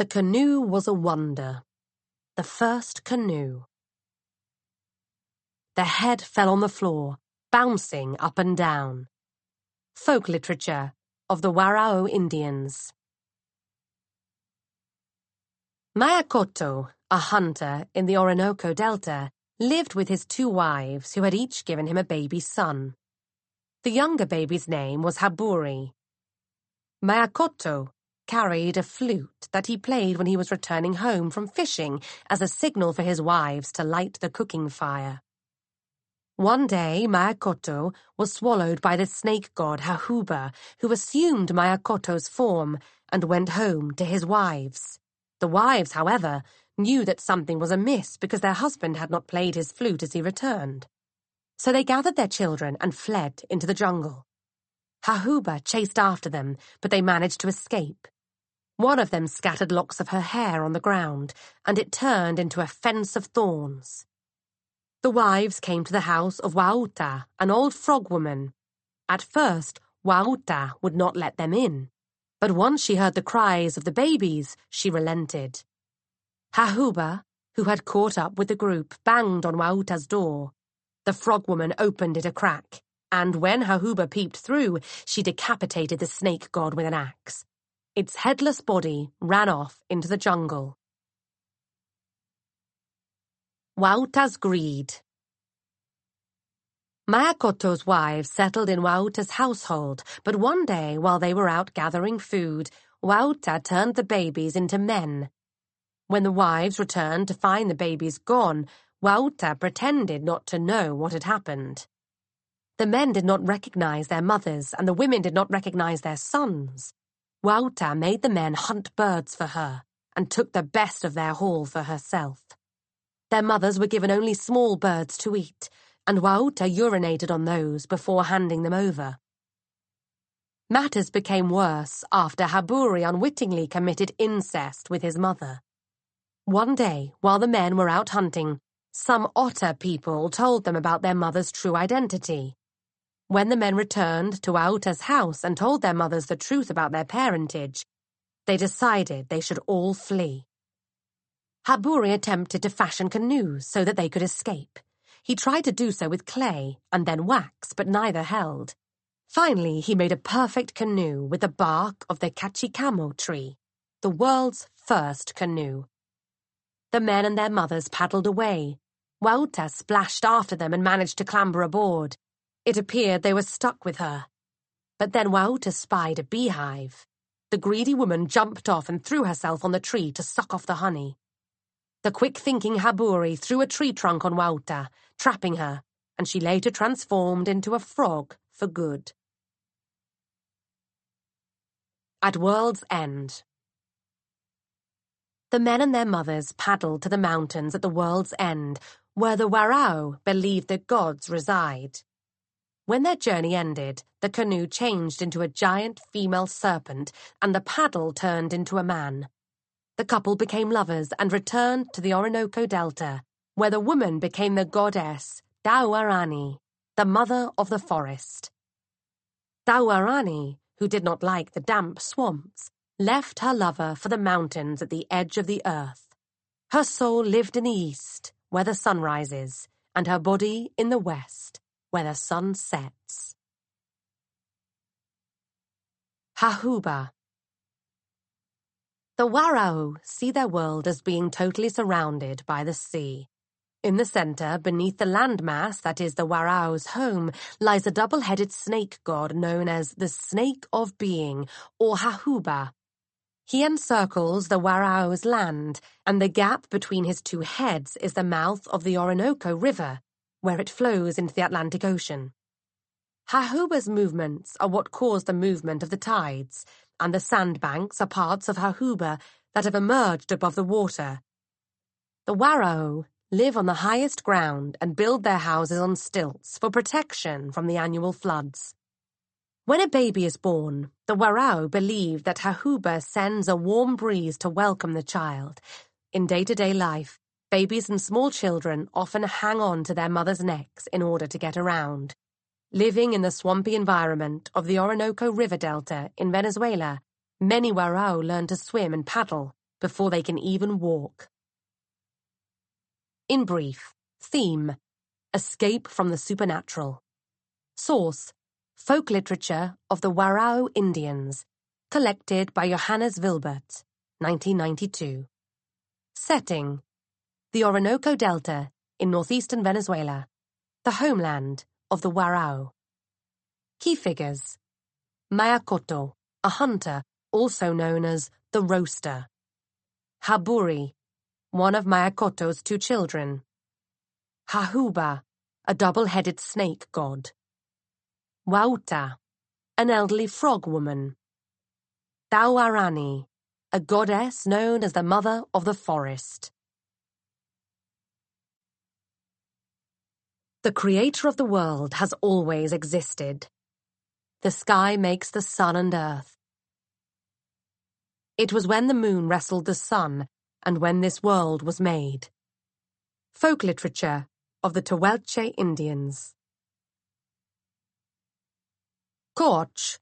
The canoe was a wonder. The first canoe. The head fell on the floor, bouncing up and down. Folk literature of the Warao Indians. Mayakoto, a hunter in the Orinoco Delta, lived with his two wives who had each given him a baby son. The younger baby's name was Haburi. Mayakoto carried a flute that he played when he was returning home from fishing as a signal for his wives to light the cooking fire. One day Mayakoto was swallowed by the snake god Hahuba, who assumed Mayakoto's form and went home to his wives. The wives, however, knew that something was amiss because their husband had not played his flute as he returned. So they gathered their children and fled into the jungle. Hahuba chased after them, but they managed to escape. One of them scattered locks of her hair on the ground, and it turned into a fence of thorns. The wives came to the house of Wauta, an old frog woman. At first, Wauta would not let them in, but once she heard the cries of the babies, she relented. Hahuba, who had caught up with the group, banged on Wauta's door. The frog woman opened it a crack, and when Hahuba peeped through, she decapitated the snake god with an axe. Its headless body ran off into the jungle. Wautas greed. Greed wives settled in Wauta's household, but one day, while they were out gathering food, Wauta turned the babies into men. When the wives returned to find the babies gone, Wauta pretended not to know what had happened. The men did not recognize their mothers, and the women did not recognize their sons. Wauta made the men hunt birds for her and took the best of their haul for herself. Their mothers were given only small birds to eat, and Wauta urinated on those before handing them over. Matters became worse after Haburi unwittingly committed incest with his mother. One day, while the men were out hunting, some otter people told them about their mother's true identity. When the men returned to Wauta's house and told their mothers the truth about their parentage, they decided they should all flee. Haburi attempted to fashion canoes so that they could escape. He tried to do so with clay and then wax, but neither held. Finally, he made a perfect canoe with the bark of the Kachikamo tree, the world's first canoe. The men and their mothers paddled away. Wauta splashed after them and managed to clamber aboard. It appeared they were stuck with her. But then Wauta spied a beehive. The greedy woman jumped off and threw herself on the tree to suck off the honey. The quick-thinking Haburi threw a tree trunk on Wauta, trapping her, and she later transformed into a frog for good. At World's End The men and their mothers paddled to the mountains at the World's End, where the Warao believed the gods reside. When their journey ended, the canoe changed into a giant female serpent and the paddle turned into a man. The couple became lovers and returned to the Orinoco Delta, where the woman became the goddess Dawarani, the mother of the forest. Dawarani, who did not like the damp swamps, left her lover for the mountains at the edge of the earth. Her soul lived in the east, where the sun rises, and her body in the west, when the sun sets. Hahuba The Warao see their world as being totally surrounded by the sea. In the center, beneath the landmass that is the Warao's home, lies a double-headed snake god known as the Snake of Being, or Hahuba. He encircles the Warao's land, and the gap between his two heads is the mouth of the Orinoco River, where it flows into the Atlantic Ocean. Hahuba's movements are what cause the movement of the tides, and the sandbanks are parts of Hahuba that have emerged above the water. The Warao live on the highest ground and build their houses on stilts for protection from the annual floods. When a baby is born, the Warao believe that Hahuba sends a warm breeze to welcome the child. In day-to-day life, babies and small children often hang on to their mother's necks in order to get around. Living in the swampy environment of the Orinoco River Delta in Venezuela, many Warao learn to swim and paddle before they can even walk. In brief, theme, escape from the supernatural. Source, folk literature of the Warao Indians, collected by Johannes Wilbert, 1992. Setting, the Orinoco Delta, in northeastern Venezuela, the homeland of the Warao. Key figures. Mayakoto, a hunter, also known as the Roaster. Haburi, one of Mayakoto's two children. Hahuba, a double-headed snake god. Wauta, an elderly frog woman. Dawarani, a goddess known as the mother of the forest. The creator of the world has always existed. The sky makes the sun and earth. It was when the moon wrestled the sun and when this world was made. Folk Literature of the Tehuelche Indians Korch,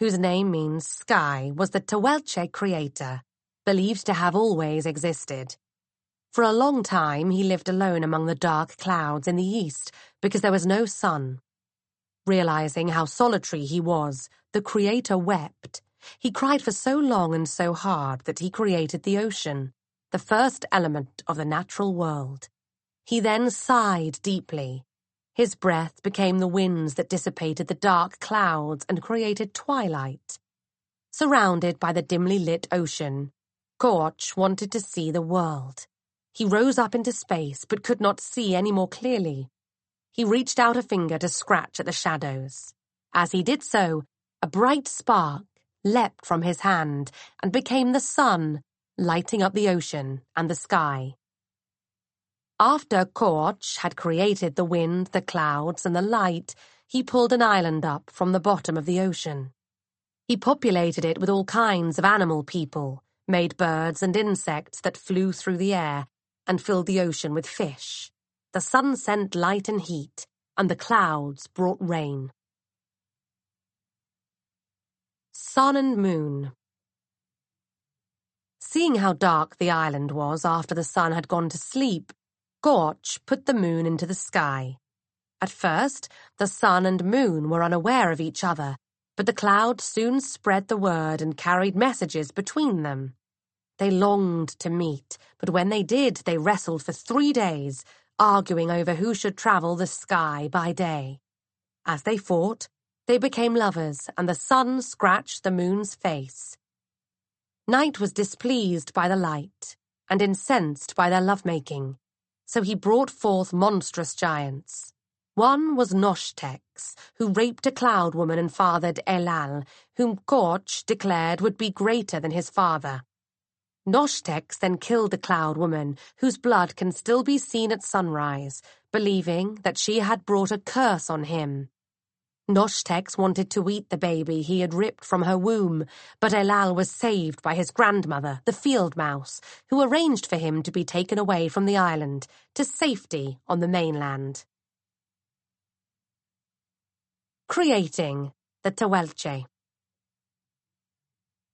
whose name means sky, was the Tehuelche creator, believed to have always existed. For a long time, he lived alone among the dark clouds in the east because there was no sun. Realizing how solitary he was, the Creator wept. He cried for so long and so hard that he created the ocean, the first element of the natural world. He then sighed deeply. His breath became the winds that dissipated the dark clouds and created twilight. Surrounded by the dimly lit ocean, Korch wanted to see the world. He rose up into space but could not see any more clearly. He reached out a finger to scratch at the shadows. As he did so, a bright spark leapt from his hand and became the sun, lighting up the ocean and the sky. After Koch had created the wind, the clouds, and the light, he pulled an island up from the bottom of the ocean. He populated it with all kinds of animal people, made birds and insects that flew through the air, and filled the ocean with fish. The sun sent light and heat, and the clouds brought rain. Sun and Moon Seeing how dark the island was after the sun had gone to sleep, Gorch put the moon into the sky. At first, the sun and moon were unaware of each other, but the cloud soon spread the word and carried messages between them. They longed to meet, but when they did, they wrestled for three days, arguing over who should travel the sky by day. As they fought, they became lovers, and the sun scratched the moon's face. Night was displeased by the light and incensed by their lovemaking, so he brought forth monstrous giants. One was Noshtex, who raped a cloud woman and fathered Elal, whom Korch declared would be greater than his father. Noshtex then killed the cloud woman, whose blood can still be seen at sunrise, believing that she had brought a curse on him. Noshtex wanted to eat the baby he had ripped from her womb, but Elal was saved by his grandmother, the field mouse, who arranged for him to be taken away from the island to safety on the mainland. Creating the Tehuelche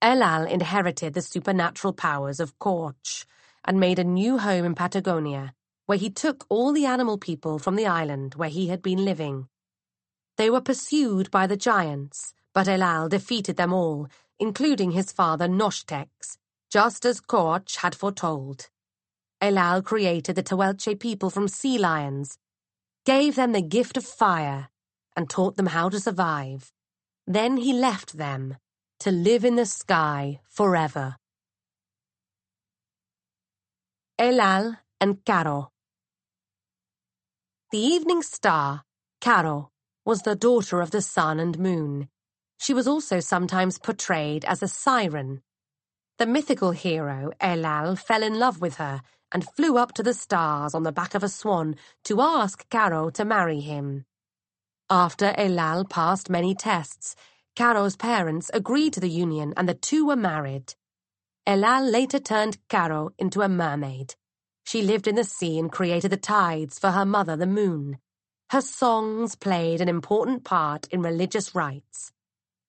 Elal inherited the supernatural powers of Korch and made a new home in Patagonia, where he took all the animal people from the island where he had been living. They were pursued by the giants, but Elal defeated them all, including his father Noshtex, just as Korch had foretold. Elal created the Tehuelche people from sea lions, gave them the gift of fire, and taught them how to survive. Then he left them to live in the sky forever. Elal and Caro. The evening star, Caro, was the daughter of the sun and moon. She was also sometimes portrayed as a siren. The mythical hero, Elal, fell in love with her and flew up to the stars on the back of a swan to ask Caro to marry him. After Elal passed many tests, Caro's parents agreed to the union and the two were married. Elal later turned Caro into a mermaid. She lived in the sea and created the tides for her mother, the moon. Her songs played an important part in religious rites.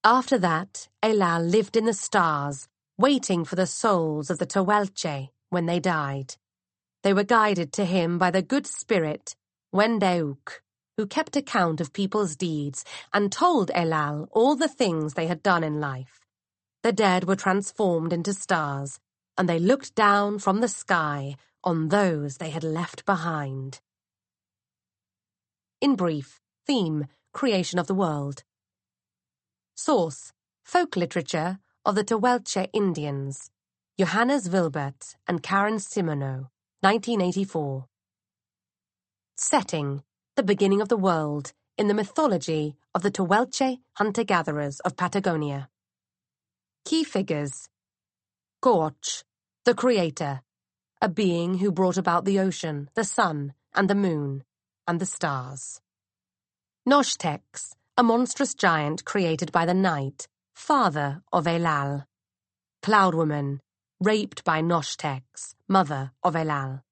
After that, Elal lived in the stars, waiting for the souls of the Tehuelche when they died. They were guided to him by the good spirit, Wendeuk who kept account of people's deeds and told Elal all the things they had done in life. The dead were transformed into stars, and they looked down from the sky on those they had left behind. In brief, theme, creation of the world. Source, folk literature of the Tehuelche Indians. Johannes Wilbert and Karin Simoneau, 1984. Setting, the beginning of the world in the mythology of the Tehuelche hunter-gatherers of Patagonia. Key figures. Gorch, the creator, a being who brought about the ocean, the sun, and the moon, and the stars. Noshtex, a monstrous giant created by the night, father of Elal. Cloud woman, raped by Noshtex, mother of Elal.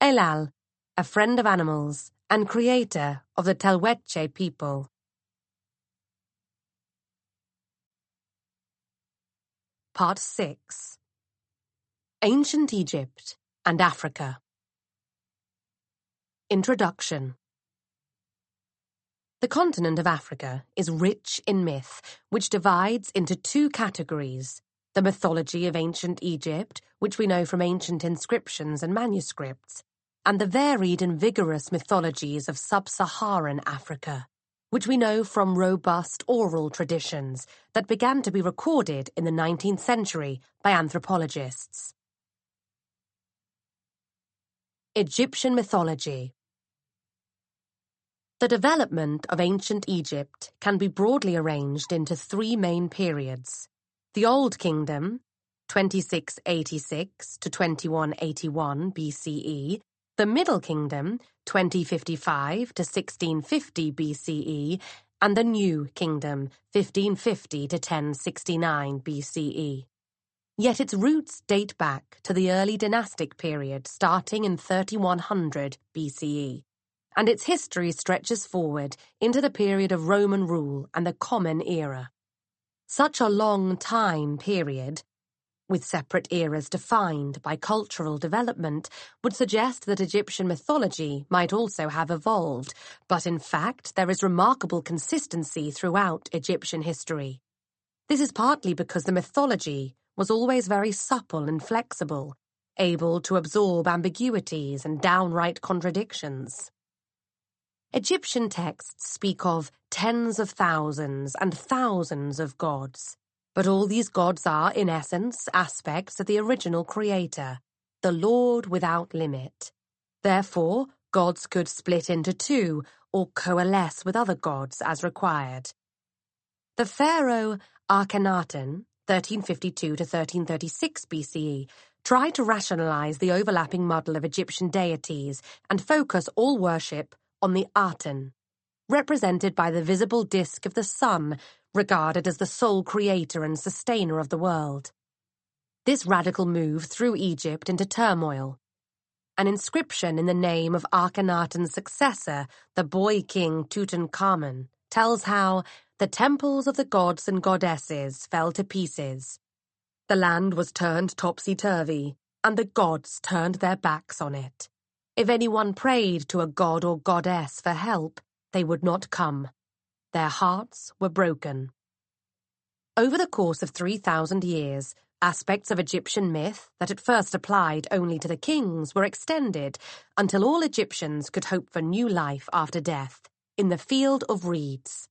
Elal, a friend of animals, and creator of the Tehuelche people. Part 6 Ancient Egypt and Africa. Introduction. The continent of Africa is rich in myth, which divides into two categories the mythology of ancient Egypt, which we know from ancient inscriptions and manuscripts, and the varied and vigorous mythologies of sub-Saharan Africa, which we know from robust oral traditions that began to be recorded in the 19th century by anthropologists. Egyptian mythology The development of ancient Egypt can be broadly arranged into three main periods. The Old Kingdom, 2686 to 2181 BCE, the Middle Kingdom, 2055 to 1650 BCE, and the New Kingdom, 1550 to 1069 BCE. Yet its roots date back to the early dynastic period starting in 3100 BCE, and its history stretches forward into the period of Roman rule and the Common Era. Such a long time period, with separate eras defined by cultural development, would suggest that Egyptian mythology might also have evolved, but in fact there is remarkable consistency throughout Egyptian history. This is partly because the mythology was always very supple and flexible, able to absorb ambiguities and downright contradictions. Egyptian texts speak of tens of thousands and thousands of gods. But all these gods are, in essence, aspects of the original creator, the Lord without limit. Therefore, gods could split into two or coalesce with other gods as required. The pharaoh Akhenaten, 1352 to 1336 BCE, tried to rationalize the overlapping model of Egyptian deities and focus all worship on the Aten, represented by the visible disk of the sun, regarded as the sole creator and sustainer of the world. This radical move threw Egypt into turmoil. An inscription in the name of Akhenaten's successor, the boy king Tutankhamen, tells how the temples of the gods and goddesses fell to pieces. The land was turned topsy-turvy, and the gods turned their backs on it. If anyone prayed to a god or goddess for help, they would not come. Their hearts were broken. Over the course of 3,000 years, aspects of Egyptian myth that at first applied only to the kings were extended until all Egyptians could hope for new life after death in the field of reeds.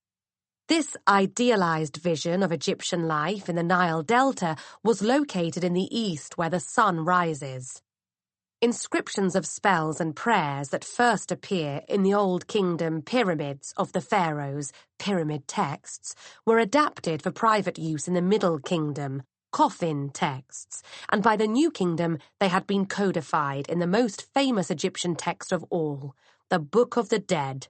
This idealized vision of Egyptian life in the Nile Delta was located in the east where the sun rises inscriptions of spells and prayers that first appear in the Old Kingdom Pyramids of the Pharaohs, Pyramid Texts, were adapted for private use in the Middle Kingdom, Coffin Texts, and by the New Kingdom they had been codified in the most famous Egyptian text of all, the Book of the Dead.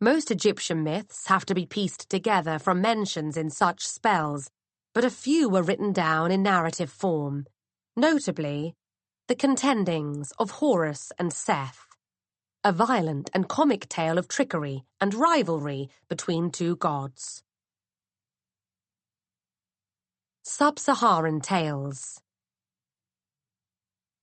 Most Egyptian myths have to be pieced together from mentions in such spells, but a few were written down in narrative form. Notably, the Contendings of Horus and Seth, a violent and comic tale of trickery and rivalry between two gods. Sub-Saharan Tales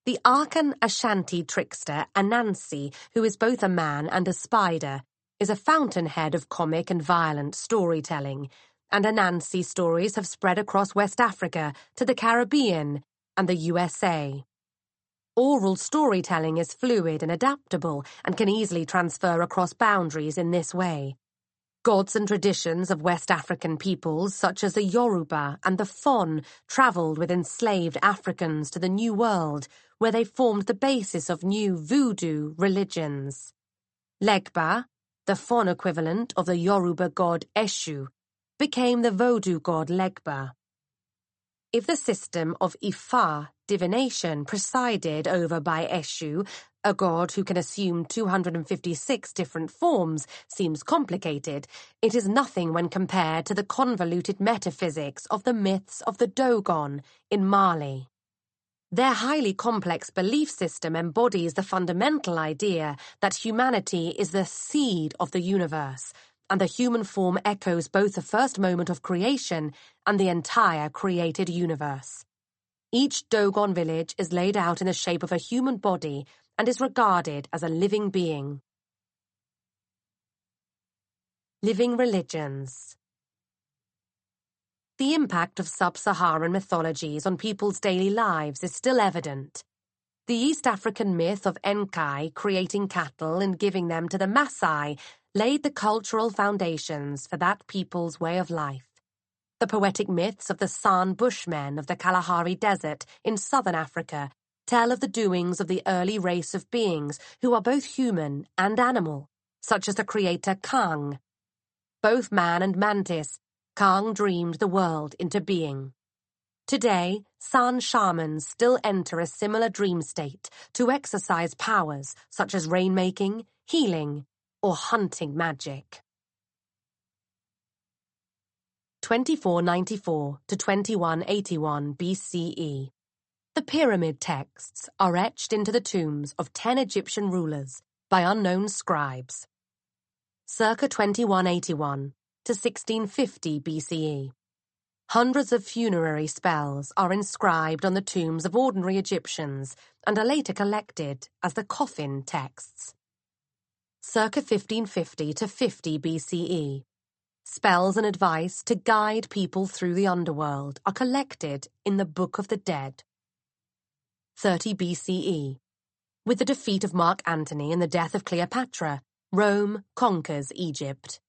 The Akan Ashanti trickster Anansi, who is both a man and a spider, is a fountainhead of comic and violent storytelling, and Anansi stories have spread across West Africa to the Caribbean and the USA. Oral storytelling is fluid and adaptable and can easily transfer across boundaries in this way. Gods and traditions of West African peoples such as the Yoruba and the Fon travelled with enslaved Africans to the New World, where they formed the basis of new voodoo religions. Legba, the Fon equivalent of the Yoruba god Eshu, became the voodoo god Legba, if the system of Ifa, divination, presided over by Eshu, a god who can assume 256 different forms, seems complicated, it is nothing when compared to the convoluted metaphysics of the myths of the Dogon in Mali. Their highly complex belief system embodies the fundamental idea that humanity is the seed of the universe, and the human form echoes both the first moment of creation and the entire created universe. Each Dogon village is laid out in the shape of a human body and is regarded as a living being. Living Religions The impact of sub-Saharan mythologies on people's daily lives is still evident. The East African myth of Enkai creating cattle and giving them to the Masai laid the cultural foundations for that people's way of life. The poetic myths of the San Bushmen of the Kalahari Desert in southern Africa tell of the doings of the early race of beings who are both human and animal, such as the creator Kang. Both man and mantis, Kang dreamed the world into being. Today, San shamans still enter a similar dream state to exercise powers such as rainmaking, healing, or hunting magic. 2494 to 2181 BCE. The pyramid texts are etched into the tombs of 10 Egyptian rulers by unknown scribes. Circa 2181 to 1650 BCE. Hundreds of funerary spells are inscribed on the tombs of ordinary Egyptians and are later collected as the coffin texts circa 1550 to 50 BCE. Spells and advice to guide people through the underworld are collected in the Book of the Dead. 30 BCE. With the defeat of Mark Antony and the death of Cleopatra, Rome conquers Egypt.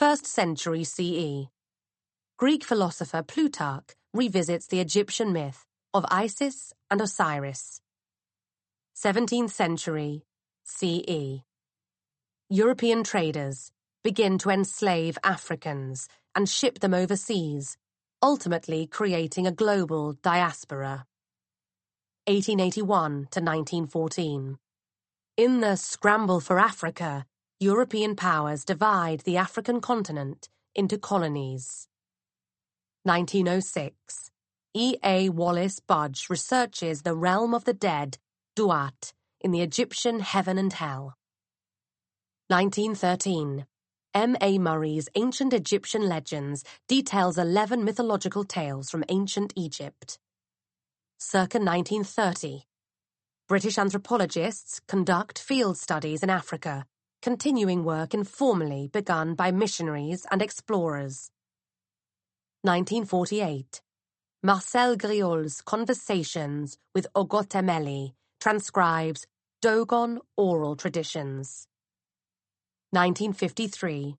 1st century CE. Greek philosopher Plutarch revisits the Egyptian myth of Isis and Osiris. 17th century CE. European traders begin to enslave Africans and ship them overseas, ultimately creating a global diaspora. 1881 to 1914. In the scramble for Africa, European powers divide the African continent into colonies. 1906. E. A. Wallace Budge researches the realm of the dead, Duat, in the Egyptian heaven and hell. 1913. M. A. Murray's Ancient Egyptian Legends details 11 mythological tales from ancient Egypt. Circa 1930. British anthropologists conduct field studies in Africa, continuing work informally begun by missionaries and explorers. 1948. Marcel Griaule's Conversations with Ogotemmêli transcribes Dogon oral traditions. 1953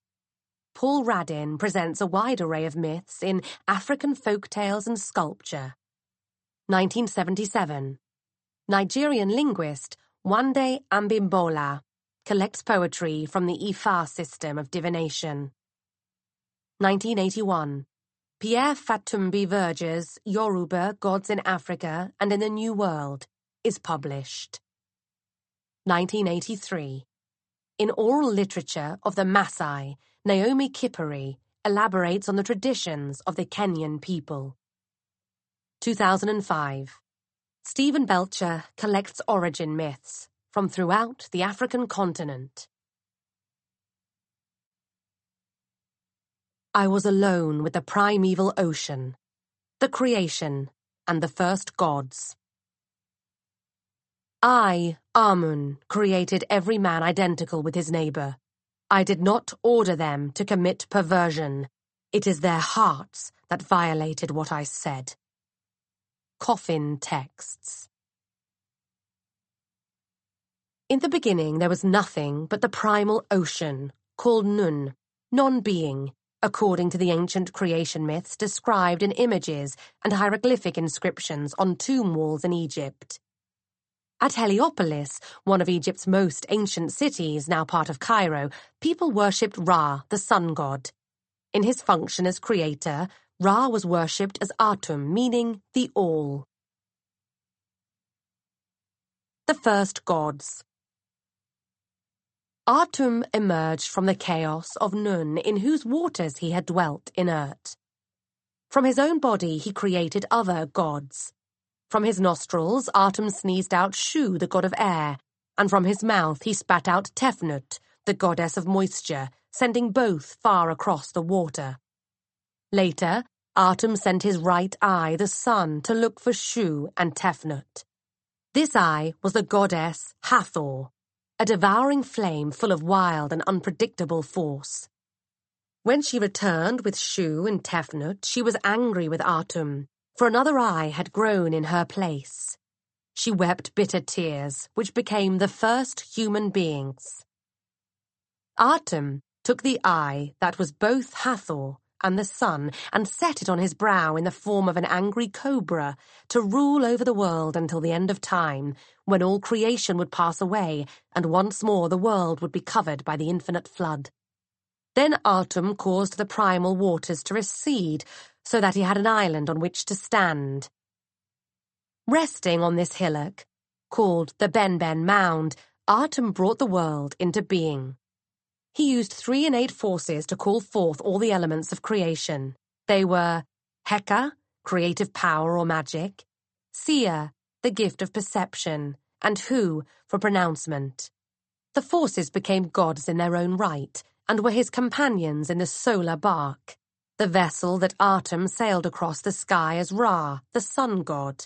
Paul Radin presents a wide array of myths in African folk tales and sculpture. 1977 Nigerian linguist Wande Abimbola collects poetry from the Ifa system of divination. 1981 Pierre Fatumbi Verger's Yoruba Gods in Africa and in the New World is published. 1983 in oral literature of the Masai, Naomi Kipury elaborates on the traditions of the Kenyan people. 2005 Stephen Belcher collects origin myths from throughout the African continent. I was alone with the primeval ocean, the creation and the first gods. I, Amun, created every man identical with his neighbor. I did not order them to commit perversion. It is their hearts that violated what I said. Coffin Texts In the beginning there was nothing but the primal ocean, called Nun, non-being, according to the ancient creation myths described in images and hieroglyphic inscriptions on tomb walls in Egypt. At Heliopolis, one of Egypt's most ancient cities, now part of Cairo, people worshipped Ra, the sun god. In his function as creator, Ra was worshipped as Atum, meaning the all. The first gods. Atum emerged from the chaos of Nun, in whose waters he had dwelt inert. From his own body, he created other gods. From his nostrils Atum sneezed out Shu, the god of air, and from his mouth he spat out Tefnut, the goddess of moisture, sending both far across the water. Later, Atum sent his right eye, the sun, to look for Shu and Tefnut. This eye was the goddess Hathor, a devouring flame full of wild and unpredictable force. When she returned with Shu and Tefnut, she was angry with Atum, for another eye had grown in her place. She wept bitter tears, which became the first human beings. Atum took the eye that was both Hathor and the sun and set it on his brow in the form of an angry cobra to rule over the world until the end of time, when all creation would pass away and once more the world would be covered by the infinite flood. Then Atum caused the primal waters to recede, so that he had an island on which to stand. Resting on this hillock, called the Ben Ben Mound, Atum brought the world into being. He used three innate forces to call forth all the elements of creation. They were Heka, creative power or magic, Sia, the gift of perception, and Hu, for pronouncement. The forces became gods in their own right, and were his companions in the solar bark the vessel that Atum sailed across the sky as Ra, the sun god.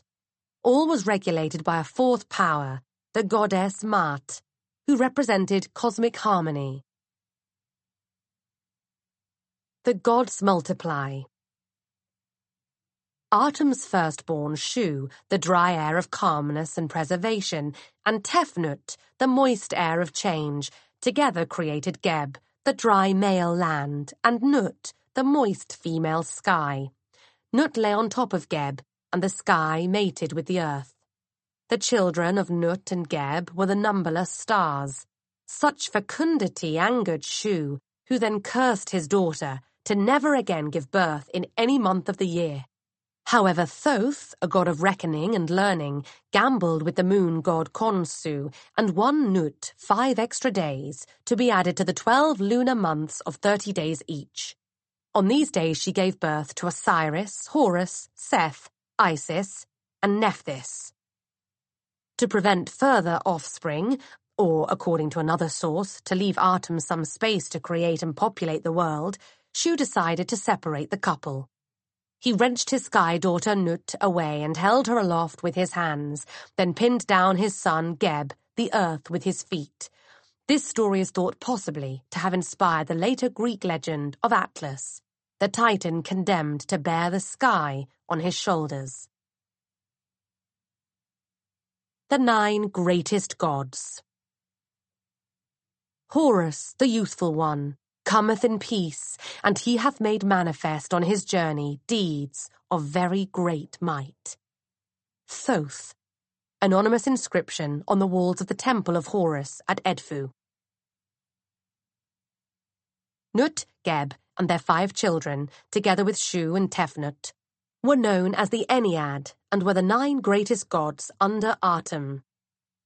All was regulated by a fourth power, the goddess Maat, who represented cosmic harmony. The Gods Multiply Atum's firstborn Shu, the dry air of calmness and preservation, and Tefnut, the moist air of change, together created Geb, the dry male land, and Nut, the moist female sky. Nut lay on top of Geb, and the sky mated with the earth. The children of Nut and Geb were the numberless stars. Such fecundity angered Shu, who then cursed his daughter to never again give birth in any month of the year. However, Thoth, a god of reckoning and learning, gambled with the moon god Khonsu and won Nut five extra days to be added to the twelve lunar months of thirty days each. On these days she gave birth to Osiris, Horus, Seth, Isis, and Nephthys. To prevent further offspring, or, according to another source, to leave Atum some space to create and populate the world, Shu decided to separate the couple. He wrenched his sky daughter Nut away and held her aloft with his hands, then pinned down his son Geb, the earth, with his feet, this story is thought possibly to have inspired the later Greek legend of Atlas, the titan condemned to bear the sky on his shoulders. The Nine Greatest Gods Horus, the youthful one, cometh in peace, and he hath made manifest on his journey deeds of very great might. Thoth, anonymous inscription on the walls of the Temple of Horus at Edfu. Nut, Geb, and their five children, together with Shu and Tefnut, were known as the Ennead and were the nine greatest gods under Atum.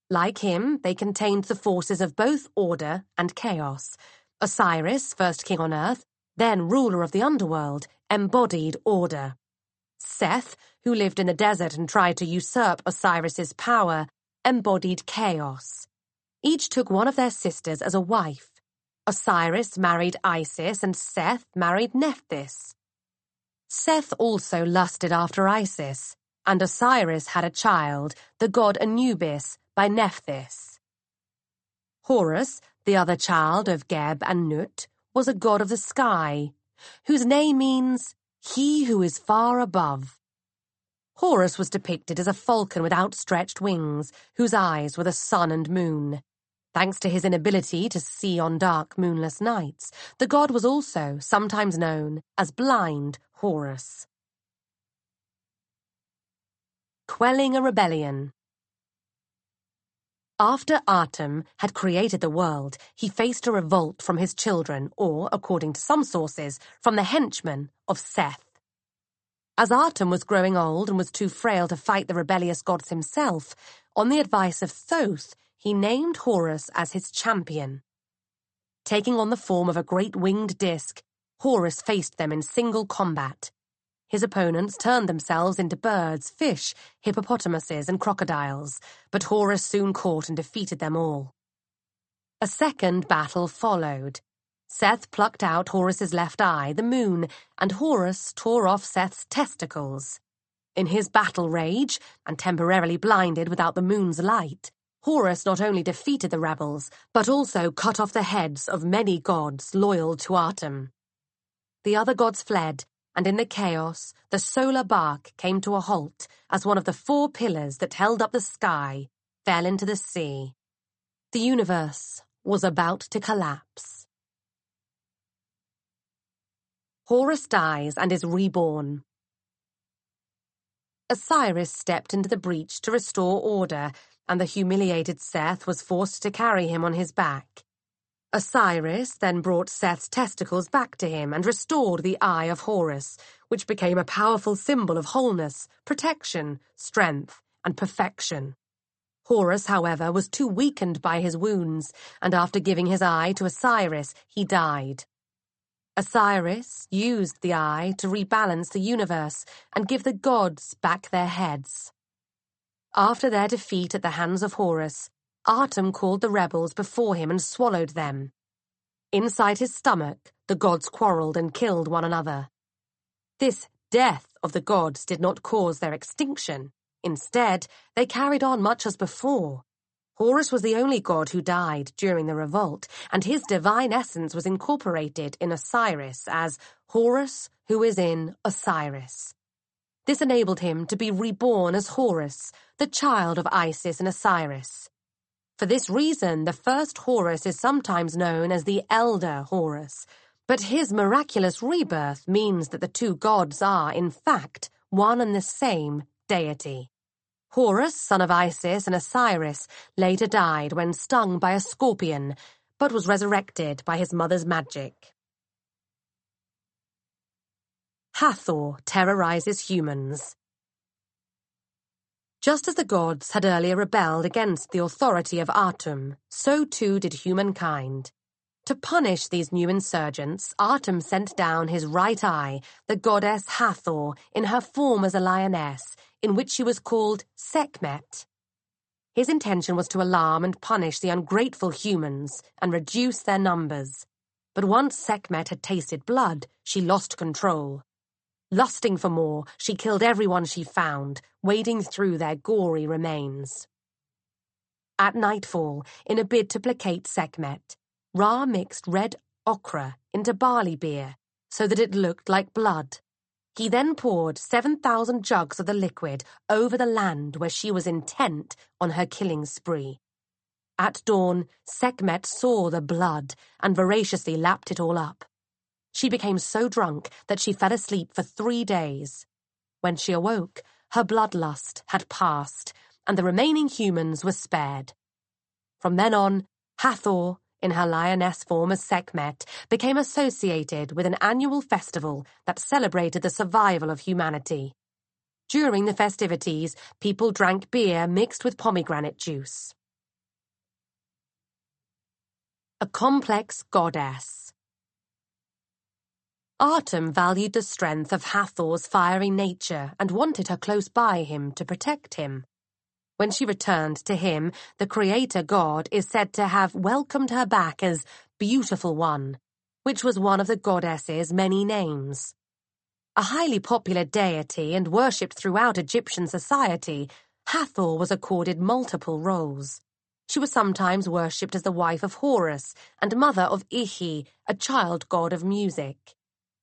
Like him, they contained the forces of both order and chaos. Osiris, first king on Earth, then ruler of the underworld, embodied order. Seth, who lived in the desert and tried to usurp Osiris's power, embodied chaos. Each took one of their sisters as a wife. Osiris married Isis and Seth married Nephthys. Seth also lusted after Isis, and Osiris had a child, the god Anubis, by Nephthys. Horus, the other child of Geb and Nut, was a god of the sky, whose name means he who is far above. Horus was depicted as a falcon with outstretched wings, whose eyes were the sun and moon. Thanks to his inability to see on dark, moonless nights, the god was also sometimes known as Blind Horus. Quelling a Rebellion after Atum had created the world, he faced a revolt from his children, or, according to some sources, from the henchmen of Seth. As Atum was growing old and was too frail to fight the rebellious gods himself, on the advice of Thoth, he named Horus as his champion. Taking on the form of a great winged disc, Horus faced them in single combat. His opponents turned themselves into birds, fish, hippopotamuses, and crocodiles, but Horus soon caught and defeated them all. A second battle followed. Seth plucked out Horus's left eye, the moon, and Horus tore off Seth's testicles. In his battle rage, and temporarily blinded without the moon's light, Horus not only defeated the rebels, but also cut off the heads of many gods loyal to Atum. The other gods fled, and in the chaos, the solar bark came to a halt as one of the four pillars that held up the sky fell into the sea. The universe was about to collapse. Horus dies and is reborn. Osiris stepped into the breach to restore order, and the humiliated Seth was forced to carry him on his back. Osiris then brought Seth's testicles back to him and restored the Eye of Horus, which became a powerful symbol of wholeness, protection, strength, and perfection. Horus, however, was too weakened by his wounds, and after giving his eye to Osiris, he died. Osiris used the eye to rebalance the universe and give the gods back their heads. After their defeat at the hands of Horus, Atum called the rebels before him and swallowed them. Inside his stomach, the gods quarreled and killed one another. This death of the gods did not cause their extinction. Instead, they carried on much as before. Horus was the only god who died during the revolt, and his divine essence was incorporated in Osiris as Horus who is in Osiris. This enabled him to be reborn as Horus, the child of Isis and Osiris. For this reason, the first Horus is sometimes known as the Elder Horus. But his miraculous rebirth means that the two gods are, in fact, one and the same deity. Horus, son of Isis and Osiris, later died when stung by a scorpion, but was resurrected by his mother's magic. Hathor terrorizes humans. Just as the gods had earlier rebelled against the authority of Atum, so too did humankind. To punish these new insurgents, Atum sent down his right eye, the goddess Hathor, in her form as a lioness, in which she was called Sekhmet. His intention was to alarm and punish the ungrateful humans and reduce their numbers. But once Sekhmet had tasted blood, she lost control. Lusting for more, she killed everyone she found, wading through their gory remains. At nightfall, in a bid to placate Sekhmet, Ra mixed red ochre into barley beer so that it looked like blood. He then poured 7,000 jugs of the liquid over the land where she was intent on her killing spree. At dawn, Sekhmet saw the blood and voraciously lapped it all up she became so drunk that she fell asleep for three days. When she awoke, her bloodlust had passed, and the remaining humans were spared. From then on, Hathor, in her lioness form as Sekhmet, became associated with an annual festival that celebrated the survival of humanity. During the festivities, people drank beer mixed with pomegranate juice. A complex goddess Atum valued the strength of Hathor's fiery nature and wanted her close by him to protect him. When she returned to him, the creator god is said to have welcomed her back as Beautiful One, which was one of the goddess's many names. A highly popular deity and worshipped throughout Egyptian society, Hathor was accorded multiple roles. She was sometimes worshipped as the wife of Horus and mother of Ihi, a child god of music.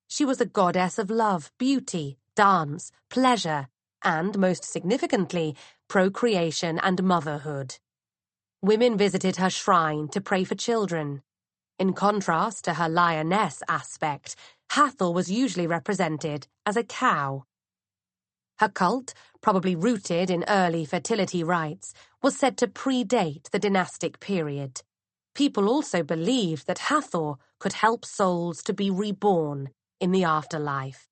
She was a goddess of love, beauty, dance, pleasure, and, most significantly, procreation and motherhood. Women visited her shrine to pray for children. In contrast to her lioness aspect, Hathor was usually represented as a cow. Her cult, probably rooted in early fertility rites, was said to predate the dynastic period. People also believed that Hathor could help souls to be reborn in the afterlife.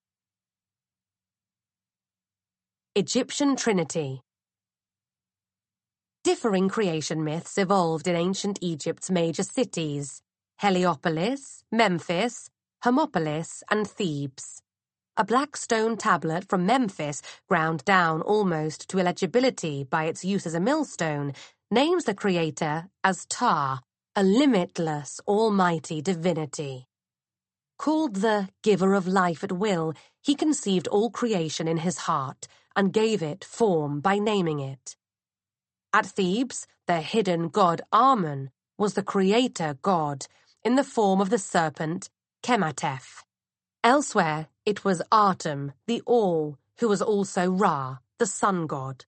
Egyptian Trinity Differing creation myths evolved in ancient Egypt's major cities Heliopolis, Memphis, Hermopolis, and Thebes. A black stone tablet from Memphis, ground down almost to illegibility by its use as a millstone, names the creator as Ptah, a limitless, almighty divinity called the giver of life at will, he conceived all creation in his heart and gave it form by naming it. At Thebes, the hidden god Amun was the creator god in the form of the serpent Kematef. Elsewhere, it was Atum, the All, who was also Ra, the sun god.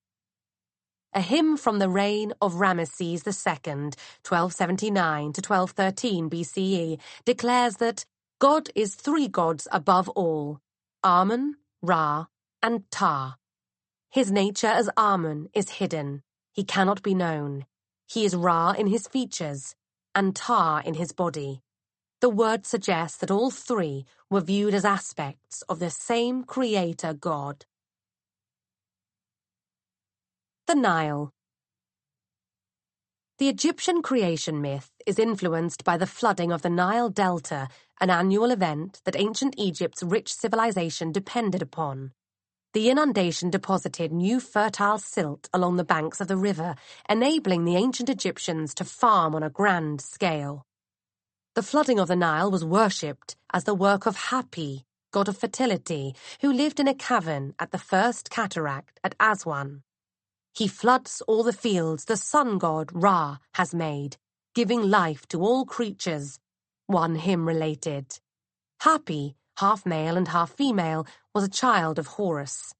A hymn from the reign of Ramesses II, 1279 to 1213 BCE, declares that God is three gods above all, Amun, Ra, and Ptah. His nature as Amun is hidden. He cannot be known. He is Ra in his features and Ptah in his body. The word suggests that all three were viewed as aspects of the same creator God. The Nile the Egyptian creation myth is influenced by the flooding of the Nile Delta, an annual event that ancient Egypt's rich civilization depended upon. The inundation deposited new fertile silt along the banks of the river, enabling the ancient Egyptians to farm on a grand scale. The flooding of the Nile was worshipped as the work of Hapi, god of fertility, who lived in a cavern at the first cataract at Aswan. He floods all the fields the sun god Ra has made, giving life to all creatures. One hymn related. Hapi, half male and half female, was a child of Horus.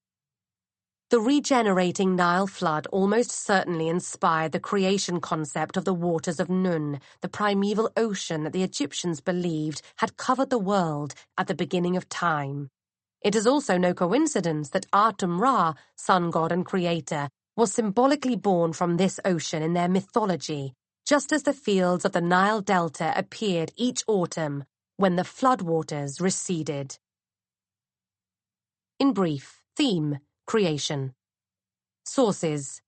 The regenerating Nile flood almost certainly inspired the creation concept of the waters of Nun, the primeval ocean that the Egyptians believed had covered the world at the beginning of time. It is also no coincidence that Atum Ra, sun god and creator, was symbolically born from this ocean in their mythology, just as the fields of the Nile Delta appeared each autumn when the floodwaters receded. In brief, theme, creation. Sources.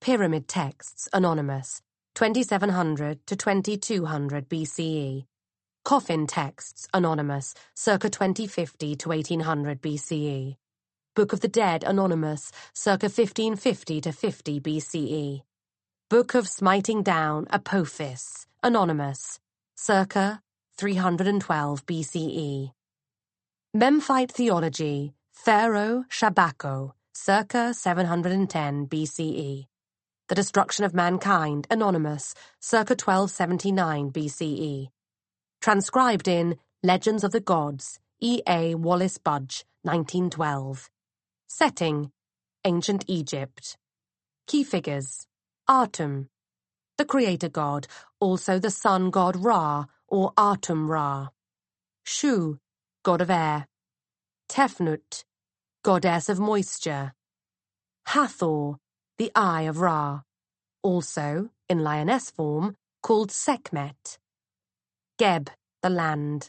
Pyramid texts, anonymous, 2700 to 2200 BCE. Coffin texts, anonymous, circa 2050 to 1800 BCE. Book of the Dead Anonymous, circa 1550 to 50 BCE. Book of Smiting Down Apophis, anonymous, circa 312 BCE. Memphite Theology, Pharaoh Shabako, circa 710 BCE. The Destruction of Mankind, anonymous, circa 1279 BCE. Transcribed in Legends of the Gods, E. A. Wallace Budge, 1912. Setting, Ancient Egypt. Key figures, Atum, the creator god, also the sun god Ra, or Atum Ra. Shu, god of air. Tefnut, goddess of moisture. Hathor, the eye of Ra, also, in lioness form, called Sekhmet. Geb, the land.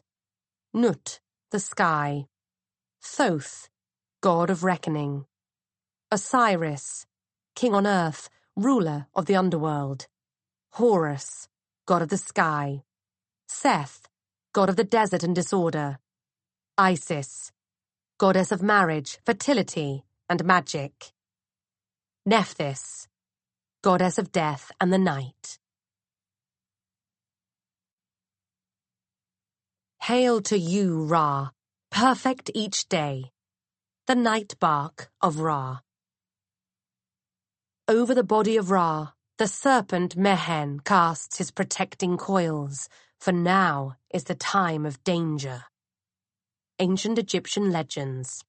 Nut, the sky. Thoth, god of reckoning. Osiris, king on earth, ruler of the underworld. Horus, god of the sky. Seth, god of the desert and disorder. Isis, goddess of marriage, fertility, and magic. Nephthys, goddess of death and the night. Hail to you, Ra, perfect each day. The Night Bark of Ra Over the body of Ra, the serpent Mehen casts his protecting coils, for now is the time of danger. Ancient Egyptian Legends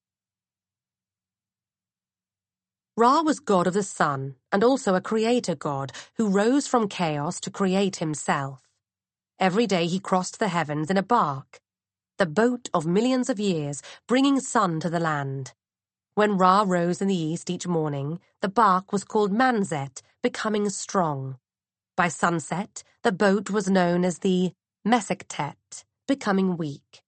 Ra was god of the sun and also a creator god who rose from chaos to create himself. Every day he crossed the heavens in a bark, the boat of millions of years, bringing sun to the land. When Ra rose in the east each morning, the bark was called Manzet, becoming strong. By sunset, the boat was known as the Mesektet, becoming weak.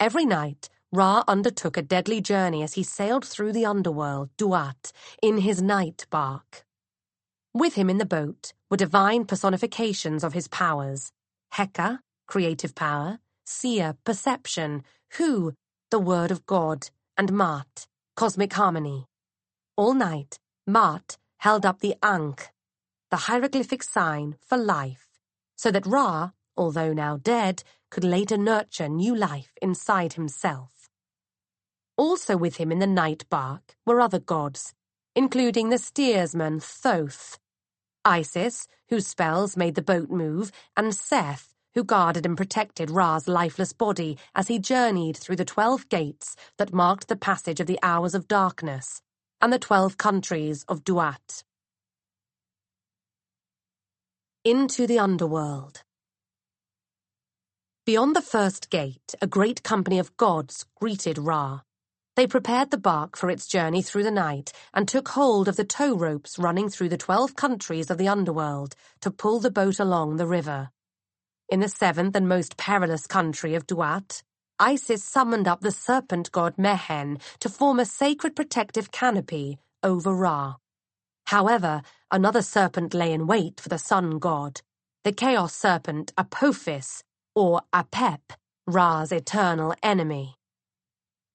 Every night, Ra undertook a deadly journey as he sailed through the underworld, Duat, in his night bark. With him in the boat were divine personifications of his powers, Heka, creative power, Sia, perception, Hu, the word of God, and Maat, cosmic harmony. All night, Maat held up the Ankh, the hieroglyphic sign for life, so that Ra, although now dead, could later nurture new life inside himself. Also with him in the night bark were other gods, including the steersman Thoth, Isis, whose spells made the boat move, and Seth, who guarded and protected Ra's lifeless body as he journeyed through the 12 gates that marked the passage of the hours of darkness and the 12 countries of Duat. Into the underworld. Beyond the first gate, a great company of gods greeted Ra. They prepared the bark for its journey through the night and took hold of the tow ropes running through the 12 countries of the underworld to pull the boat along the river in the seventh and most perilous country of Duat, Isis summoned up the serpent god Mehen to form a sacred protective canopy over Ra. However, another serpent lay in wait for the sun god, the chaos serpent Apophis, or Apep, Ra's eternal enemy.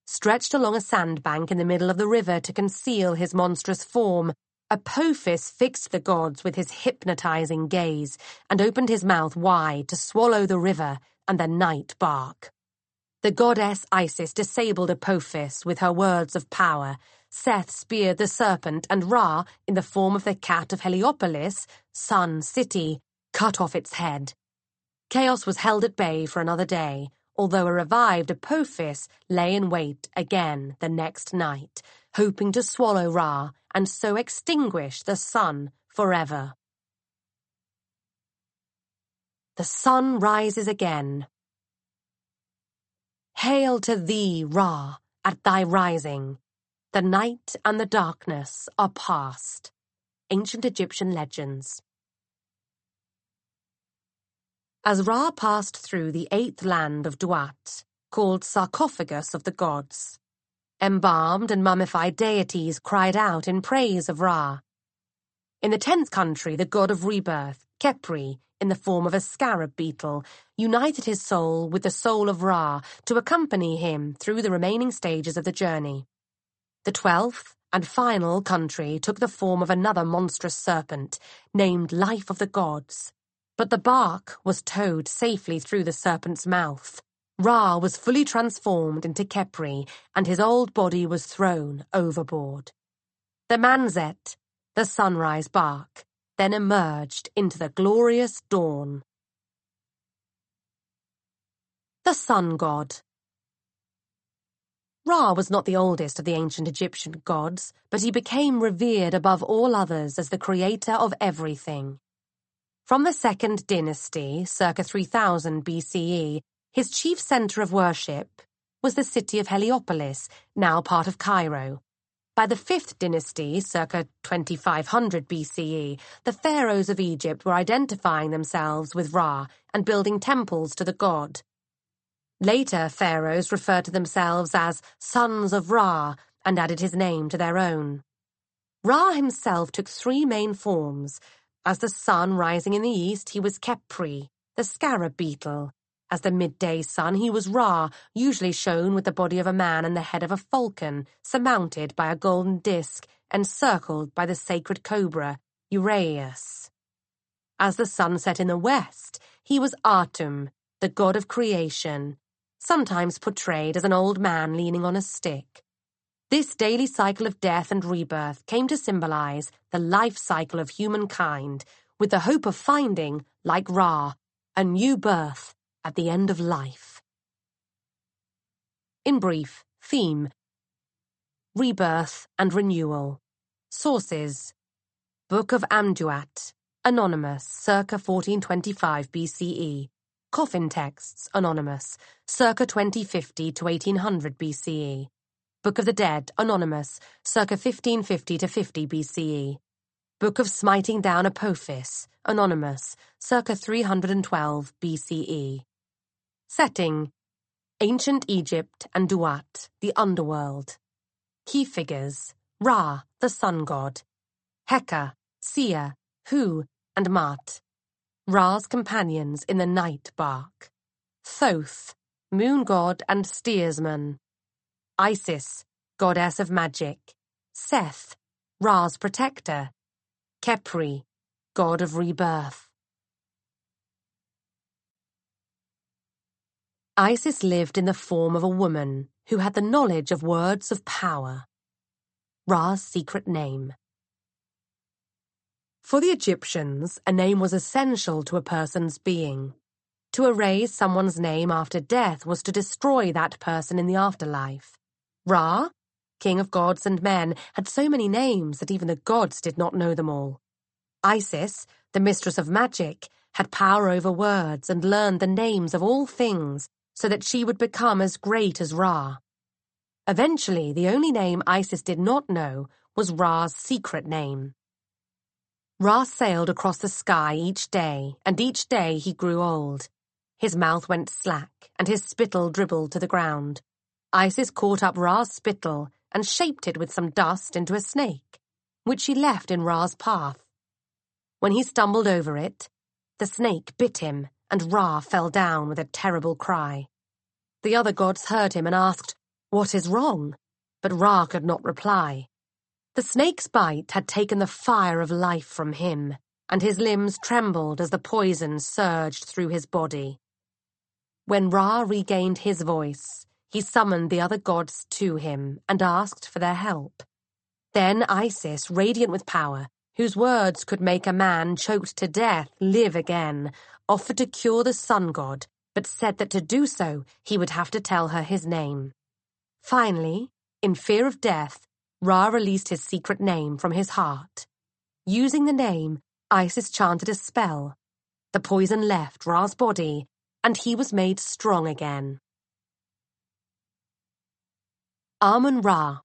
Stretched along a sandbank in the middle of the river to conceal his monstrous form, Apophis fixed the gods with his hypnotizing gaze and opened his mouth wide to swallow the river and the night bark. The goddess Isis disabled Apophis with her words of power. Seth speared the serpent, and Ra, in the form of the cat of Heliopolis, Sun City, cut off its head. Chaos was held at bay for another day, although a revived Apophis lay in wait again the next night, hoping to swallow Ra and so extinguish the sun forever. The sun rises again. Hail to thee, Ra, at thy rising. The night and the darkness are past. Ancient Egyptian Legends As Ra passed through the eighth land of Duat, called Sarcophagus of the Gods, embalmed and mummified deities cried out in praise of Ra. In the 10th country, the god of rebirth, Khepri, in the form of a scarab beetle, united his soul with the soul of Ra to accompany him through the remaining stages of the journey. The 12th and final country took the form of another monstrous serpent, named Life of the Gods. But the bark was towed safely through the serpent's mouth, Ra was fully transformed into Khepri, and his old body was thrown overboard. The Manzet, the sunrise bark, then emerged into the glorious dawn. The Sun God Ra was not the oldest of the ancient Egyptian gods, but he became revered above all others as the creator of everything. From the Second Dynasty, circa 3000 BCE, his chief center of worship was the city of Heliopolis, now part of Cairo. By the Fifth Dynasty, circa 2500 BCE, the pharaohs of Egypt were identifying themselves with Ra and building temples to the god. Later, pharaohs referred to themselves as sons of Ra and added his name to their own. Ra himself took three main forms. As the sun rising in the east, he was Khepri, the scarab beetle, as the midday sun, he was Ra, usually shown with the body of a man and the head of a falcon, surmounted by a golden disc, encircled by the sacred cobra, Uraeus. As the sun set in the west, he was Atum, the god of creation, sometimes portrayed as an old man leaning on a stick. This daily cycle of death and rebirth came to symbolize the life cycle of humankind, with the hope of finding, like Ra, a new birth at the end of life. In brief, theme. Rebirth and renewal. Sources. Book of Amduat. Anonymous, circa 1425 BCE. Coffin Texts, Anonymous, circa 2050 to 1800 BCE. Book of the Dead, Anonymous, circa 1550 to 50 BCE. Book of Smiting Down Apophis, Anonymous, circa 312 BCE. Setting Ancient Egypt and Duat, the underworld. Key figures Ra, the sun god. Heka, Sia, Hu, and Maat. Ra's companions in the night bark. Thoth, moon god and steersman. Isis, goddess of magic. Seth, Ra's protector. Khepri, god of rebirth. Isis lived in the form of a woman who had the knowledge of words of power. Ra's secret name. For the Egyptians, a name was essential to a person's being. To erase someone's name after death was to destroy that person in the afterlife. Ra, king of gods and men, had so many names that even the gods did not know them all. Isis, the mistress of magic, had power over words and learned the names of all things so that she would become as great as Ra. Eventually, the only name Isis did not know was Ra's secret name. Ra sailed across the sky each day, and each day he grew old. His mouth went slack, and his spittle dribbled to the ground. Isis caught up Ra's spittle and shaped it with some dust into a snake, which she left in Ra's path. When he stumbled over it, the snake bit him and Ra fell down with a terrible cry. The other gods heard him and asked, What is wrong? But Ra could not reply. The snake's bite had taken the fire of life from him, and his limbs trembled as the poison surged through his body. When Ra regained his voice, he summoned the other gods to him and asked for their help. Then Isis, radiant with power, whose words could make a man choked to death live again, offered to cure the sun god, but said that to do so he would have to tell her his name. Finally, in fear of death, Ra released his secret name from his heart. Using the name, Isis chanted a spell. The poison left Ra's body, and he was made strong again. Amun-Ra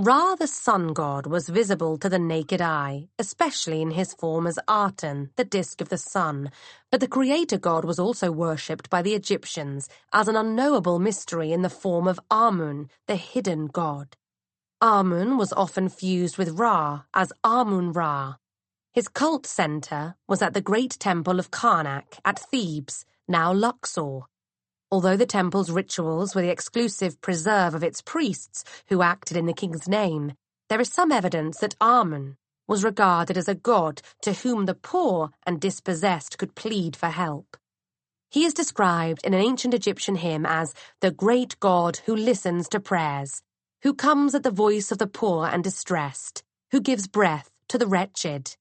Ra the sun god was visible to the naked eye, especially in his form as Aten, the disk of the sun, but the creator god was also worshipped by the Egyptians as an unknowable mystery in the form of Amun, the hidden god. Amun was often fused with Ra as Amun-Ra. His cult center was at the great temple of Karnak at Thebes, now Luxor, Although the temple's rituals were the exclusive preserve of its priests who acted in the king's name, there is some evidence that Amun was regarded as a god to whom the poor and dispossessed could plead for help. He is described in an ancient Egyptian hymn as the great god who listens to prayers, who comes at the voice of the poor and distressed, who gives breath to the wretched.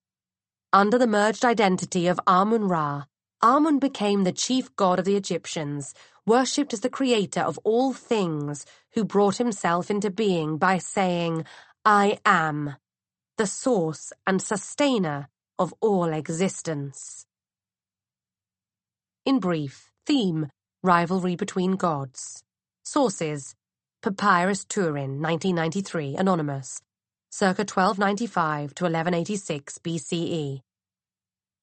Under the merged identity of Amun Ra, Amun became the chief god of the Egyptians, worshipped as the creator of all things, who brought himself into being by saying, I am, the source and sustainer of all existence. In brief, theme, rivalry between gods. Sources, Papyrus Turin, 1993, anonymous, circa 1295 to 1186 BCE.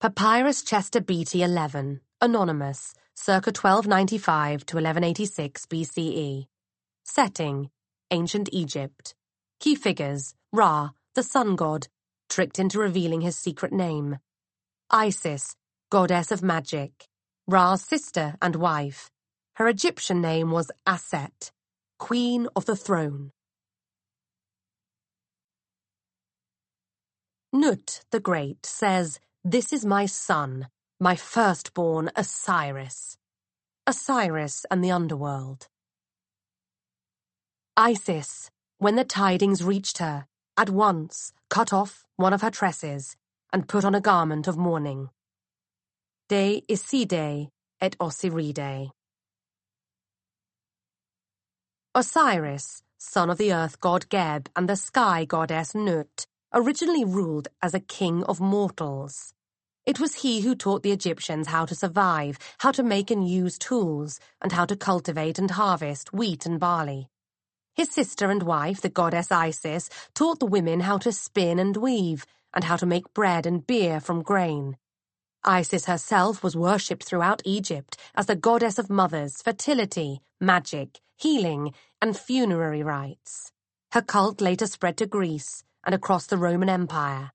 Papyrus Chester Beatty eleven Anonymous, circa 1295 to 1186 BCE. Setting, Ancient Egypt. Key figures, Ra, the sun god, tricked into revealing his secret name. Isis, goddess of magic. Ra's sister and wife. Her Egyptian name was Aset, queen of the throne. Nut the Great says, this is my son, my first-born Osiris. Osiris and the Underworld. Isis, when the tidings reached her, at once cut off one of her tresses and put on a garment of mourning. De Iside et Osiride. Osiris, son of the earth god Geb and the sky goddess Nut, originally ruled as a king of mortals. It was he who taught the Egyptians how to survive, how to make and use tools, and how to cultivate and harvest wheat and barley. His sister and wife, the goddess Isis, taught the women how to spin and weave, and how to make bread and beer from grain. Isis herself was worshipped throughout Egypt as the goddess of mothers, fertility, magic, healing, and funerary rites. Her cult later spread to Greece, and across the Roman Empire.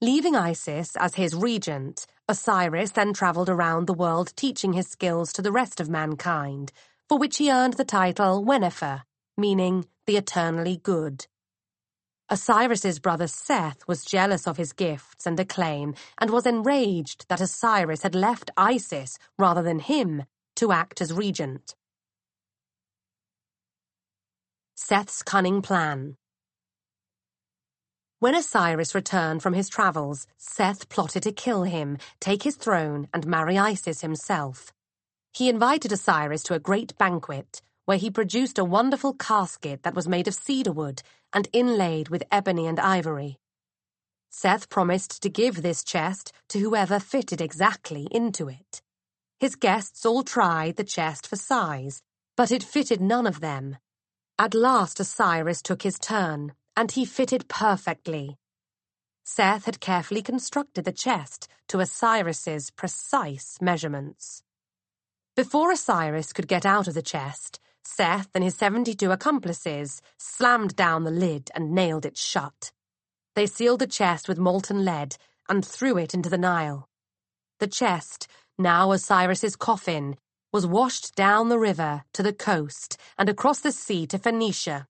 Leaving Isis as his regent, Osiris then travelled around the world teaching his skills to the rest of mankind, for which he earned the title Wenefer, meaning the eternally good. Osiris's brother Seth was jealous of his gifts and acclaim and was enraged that Osiris had left Isis rather than him to act as regent. Seth's Cunning Plan when Osiris returned from his travels, Seth plotted to kill him, take his throne, and marry Isis himself. He invited Osiris to a great banquet, where he produced a wonderful casket that was made of cedar wood and inlaid with ebony and ivory. Seth promised to give this chest to whoever fitted exactly into it. His guests all tried the chest for size, but it fitted none of them. At last Osiris took his turn, and he fitted perfectly. Seth had carefully constructed the chest to Osiris's precise measurements. Before Osiris could get out of the chest, Seth and his 72 accomplices slammed down the lid and nailed it shut. They sealed the chest with molten lead and threw it into the Nile. The chest, now Osiris's coffin, was washed down the river to the coast and across the sea to Phoenicia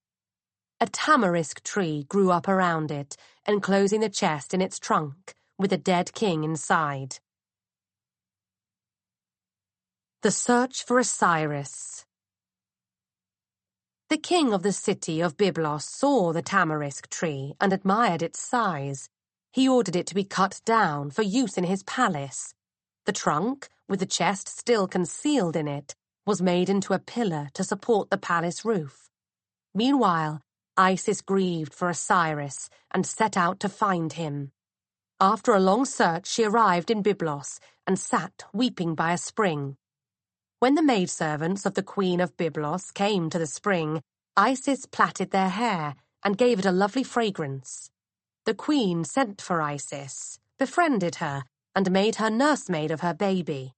a tamarisk tree grew up around it, enclosing the chest in its trunk, with a dead king inside. The Search for Osiris The king of the city of Byblos saw the tamarisk tree and admired its size. He ordered it to be cut down for use in his palace. The trunk, with the chest still concealed in it, was made into a pillar to support the palace roof. Meanwhile, Isis grieved for Osiris and set out to find him. After a long search, she arrived in Byblos and sat weeping by a spring. When the maidservants of the queen of Byblos came to the spring, Isis plaited their hair and gave it a lovely fragrance. The queen sent for Isis, befriended her, and made her nursemaid of her baby.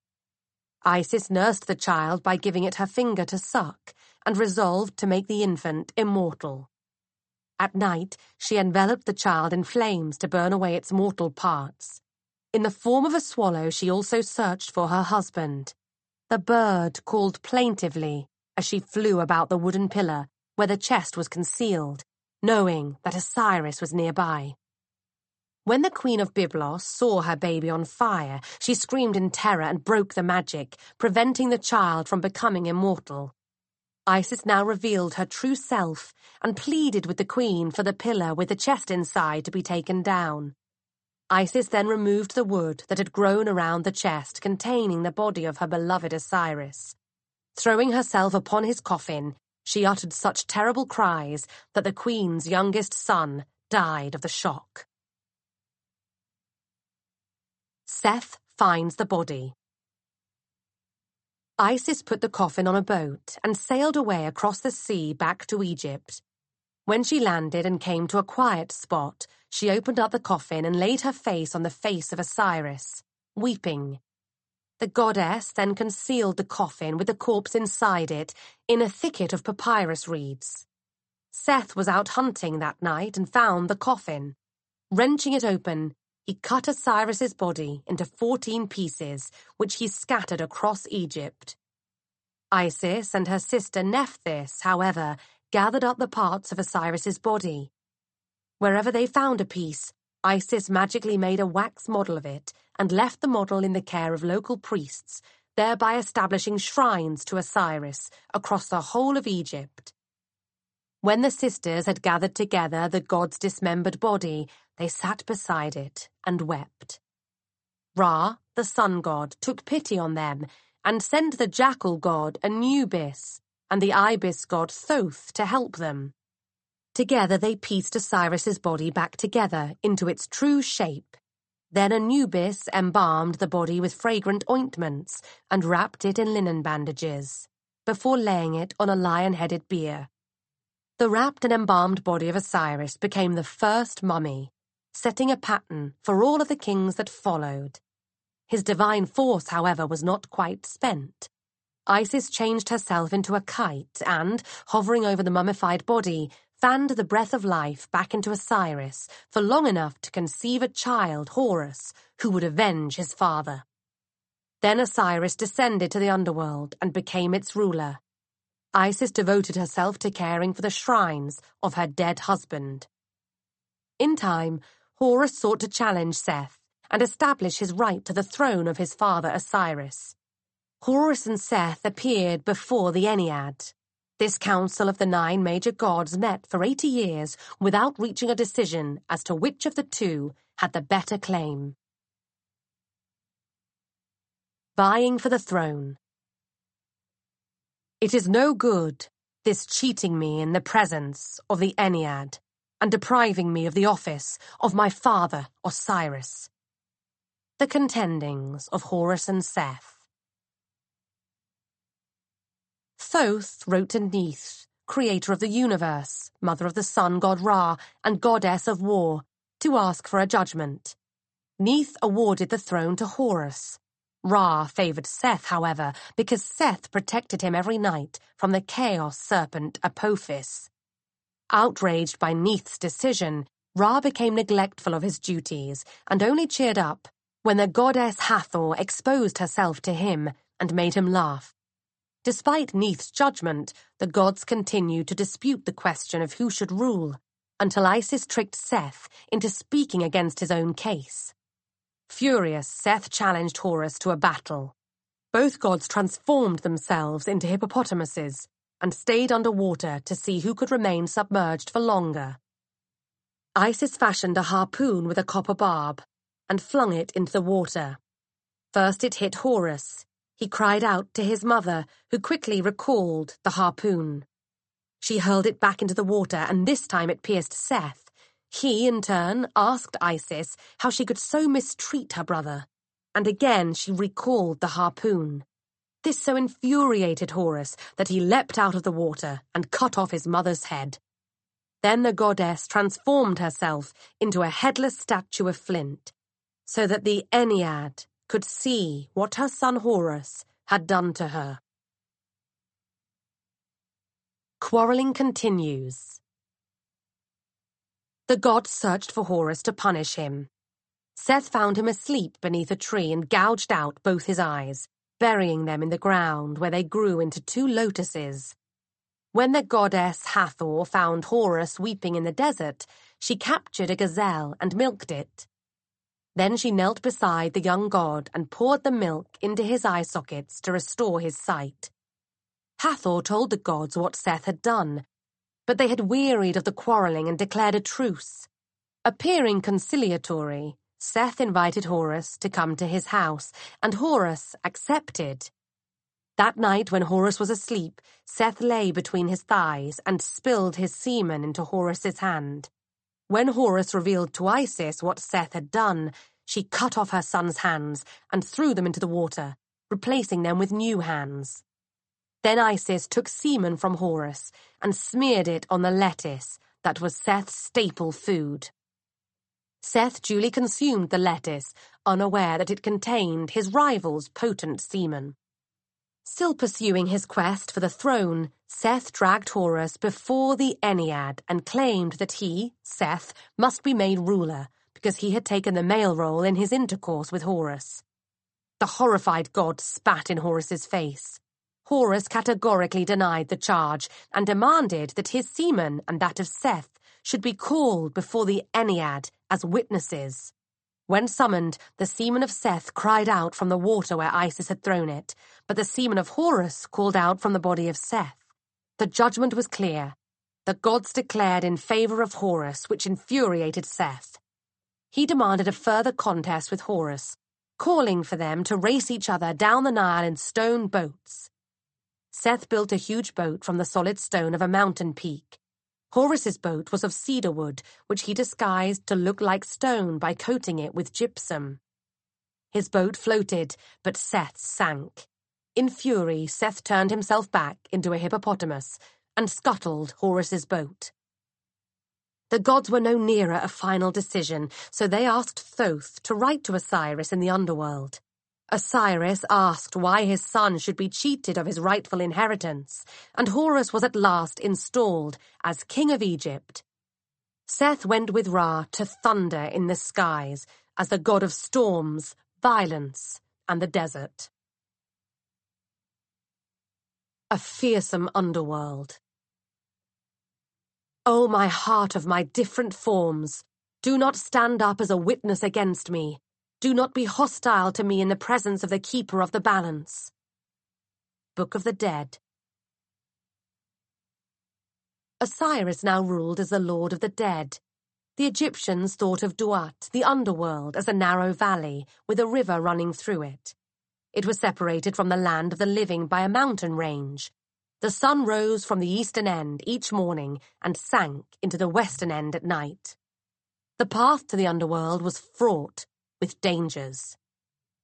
Isis nursed the child by giving it her finger to suck and resolved to make the infant immortal. At night, she enveloped the child in flames to burn away its mortal parts. In the form of a swallow, she also searched for her husband. The bird called plaintively as she flew about the wooden pillar where the chest was concealed, knowing that Osiris was nearby. When the queen of Byblos saw her baby on fire, she screamed in terror and broke the magic, preventing the child from becoming immortal. ISIS now revealed her true self and pleaded with the queen for the pillar with the chest inside to be taken down. ISIS then removed the wood that had grown around the chest containing the body of her beloved Osiris. Throwing herself upon his coffin, she uttered such terrible cries that the queen's youngest son died of the shock. Seth finds the body. Isis put the coffin on a boat and sailed away across the sea back to Egypt. When she landed and came to a quiet spot, she opened up the coffin and laid her face on the face of Osiris, weeping. The goddess then concealed the coffin with the corpse inside it in a thicket of papyrus reeds. Seth was out hunting that night and found the coffin. Wrenching it open, he cut Osiris's body into 14 pieces, which he scattered across Egypt. Isis and her sister Nephthys, however, gathered up the parts of Osiris's body. Wherever they found a piece, Isis magically made a wax model of it and left the model in the care of local priests, thereby establishing shrines to Osiris across the whole of Egypt. When the sisters had gathered together the god's dismembered body they sat beside it and wept. Ra, the sun god, took pity on them and sent the jackal god Anubis and the ibis god Thoth to help them. Together they pieced Osiris's body back together into its true shape. Then Anubis embalmed the body with fragrant ointments and wrapped it in linen bandages, before laying it on a lion-headed bier. The wrapped and embalmed body of Osiris became the first mummy, setting a pattern for all of the kings that followed. His divine force, however, was not quite spent. Isis changed herself into a kite and, hovering over the mummified body, fanned the breath of life back into Osiris for long enough to conceive a child, Horus, who would avenge his father. Then Osiris descended to the underworld and became its ruler. Isis devoted herself to caring for the shrines of her dead husband. In time, Horus sought to challenge Seth and establish his right to the throne of his father Osiris. Horus and Seth appeared before the Ennead. This council of the nine major gods met for 80 years without reaching a decision as to which of the two had the better claim. Vying for the throne. It is no good, this cheating me in the presence of the Ennead and depriving me of the office of my father, Osiris. The contendings of Horus and Seth. Thoth wrote to Neith, creator of the universe, mother of the sun god Ra, and goddess of war, to ask for a judgment. Neith awarded the throne to Horus. Ra favored Seth, however, because Seth protected him every night from the chaos serpent Apophis. Outraged by Neith's decision, Ra became neglectful of his duties and only cheered up when the goddess Hathor exposed herself to him and made him laugh. Despite Neith's judgment, the gods continued to dispute the question of who should rule until Isis tricked Seth into speaking against his own case. Furious, Seth challenged Horus to a battle. Both gods transformed themselves into hippopotamuses and stayed under water to see who could remain submerged for longer. Isis fashioned a harpoon with a copper barb and flung it into the water. First it hit Horus. He cried out to his mother, who quickly recalled the harpoon. She hurled it back into the water, and this time it pierced Seth. He, in turn, asked Isis how she could so mistreat her brother. And again she recalled the harpoon. This so infuriated Horus that he leapt out of the water and cut off his mother's head. Then the goddess transformed herself into a headless statue of flint, so that the Ennead could see what her son Horus had done to her. Quarrelling continues. The gods searched for Horus to punish him. Seth found him asleep beneath a tree and gouged out both his eyes, burying them in the ground where they grew into two lotuses. When the goddess Hathor found Horus weeping in the desert, she captured a gazelle and milked it. Then she knelt beside the young god and poured the milk into his eye sockets to restore his sight. Hathor told the gods what Seth had done, but they had wearied of the quarreling and declared a truce. Appearing conciliatory, Seth invited Horus to come to his house, and Horus accepted. That night, when Horus was asleep, Seth lay between his thighs and spilled his semen into Horus's hand. When Horus revealed to Isis what Seth had done, she cut off her son's hands and threw them into the water, replacing them with new hands. Then Isis took semen from Horus and smeared it on the lettuce that was Seth's staple food. Seth duly consumed the lettuce, unaware that it contained his rival's potent semen. Still pursuing his quest for the throne, Seth dragged Horus before the Ennead and claimed that he, Seth, must be made ruler because he had taken the male role in his intercourse with Horus. The horrified god spat in Horus's face. Horus categorically denied the charge and demanded that his semen and that of Seth should be called before the Ennead as witnesses. When summoned, the semen of Seth cried out from the water where Isis had thrown it, but the semen of Horus called out from the body of Seth. The judgment was clear. The gods declared in favor of Horus, which infuriated Seth. He demanded a further contest with Horus, calling for them to race each other down the Nile in stone boats. Seth built a huge boat from the solid stone of a mountain peak, Horus's boat was of cedar wood, which he disguised to look like stone by coating it with gypsum. His boat floated, but Seth sank. In fury, Seth turned himself back into a hippopotamus and scuttled Horus's boat. The gods were no nearer a final decision, so they asked Thoth to write to Osiris in the underworld. Osiris asked why his son should be cheated of his rightful inheritance, and Horus was at last installed as king of Egypt. Seth went with Ra to thunder in the skies as the god of storms, violence, and the desert. A fearsome underworld. O oh, my heart of my different forms, do not stand up as a witness against me. Do not be hostile to me in the presence of the Keeper of the Balance. Book of the Dead Osiris now ruled as the Lord of the Dead. The Egyptians thought of Duat, the underworld, as a narrow valley, with a river running through it. It was separated from the land of the living by a mountain range. The sun rose from the eastern end each morning and sank into the western end at night. The path to the underworld was fraught with dangers.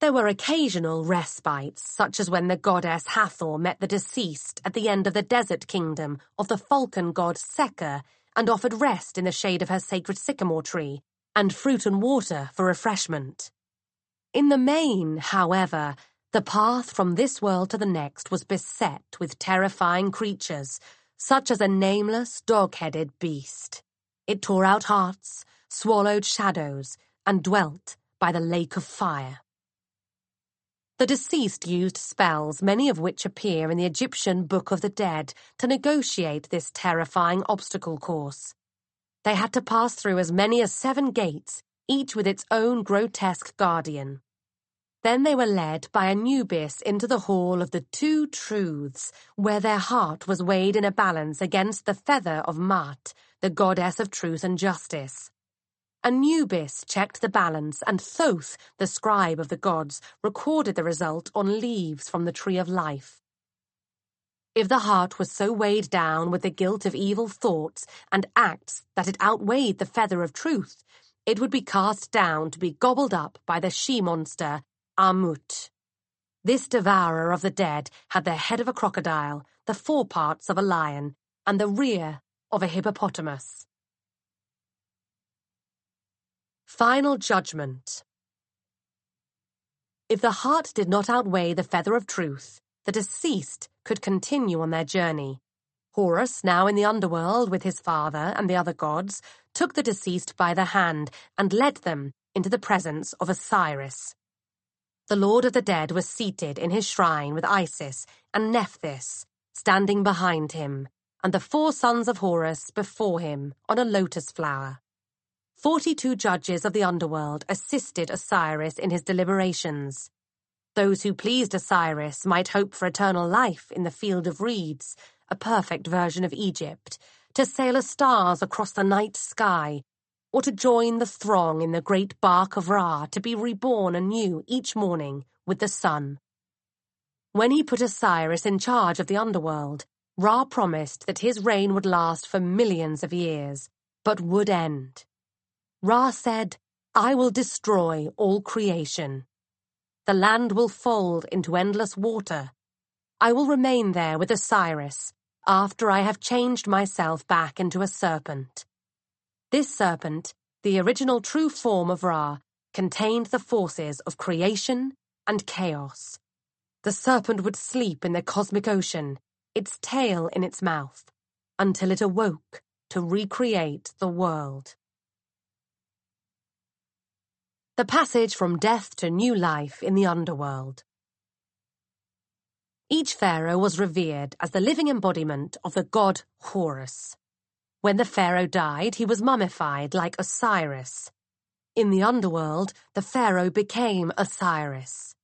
There were occasional respites, such as when the goddess Hathor met the deceased at the end of the desert kingdom of the falcon god Seker and offered rest in the shade of her sacred sycamore tree and fruit and water for refreshment. In the main, however, the path from this world to the next was beset with terrifying creatures, such as a nameless dog-headed beast. It tore out hearts, swallowed shadows, and dwelt by the lake of fire. The deceased used spells, many of which appear in the Egyptian Book of the Dead, to negotiate this terrifying obstacle course. They had to pass through as many as seven gates, each with its own grotesque guardian. Then they were led by Anubis into the Hall of the Two Truths, where their heart was weighed in a balance against the feather of Maat, the goddess of truth and justice. Anubis checked the balance, and Thoth, the scribe of the gods, recorded the result on leaves from the Tree of Life. If the heart was so weighed down with the guilt of evil thoughts and acts that it outweighed the feather of truth, it would be cast down to be gobbled up by the she-monster, Amut. This devourer of the dead had the head of a crocodile, the foreparts of a lion, and the rear of a hippopotamus. Final Judgment If the heart did not outweigh the feather of truth, the deceased could continue on their journey. Horus, now in the underworld with his father and the other gods, took the deceased by the hand and led them into the presence of Osiris. The Lord of the Dead was seated in his shrine with Isis and Nephthys, standing behind him, and the four sons of Horus before him on a lotus flower. Forty-two judges of the underworld assisted Osiris in his deliberations. Those who pleased Osiris might hope for eternal life in the field of reeds, a perfect version of Egypt, to sail a stars across the night sky, or to join the throng in the great bark of Ra to be reborn anew each morning with the sun. When he put Osiris in charge of the underworld, Ra promised that his reign would last for millions of years, but would end. Ra said, I will destroy all creation. The land will fold into endless water. I will remain there with Osiris after I have changed myself back into a serpent. This serpent, the original true form of Ra, contained the forces of creation and chaos. The serpent would sleep in the cosmic ocean, its tail in its mouth, until it awoke to recreate the world. The Passage from Death to New Life in the Underworld Each pharaoh was revered as the living embodiment of the god Horus. When the pharaoh died, he was mummified like Osiris. In the underworld, the pharaoh became Osiris.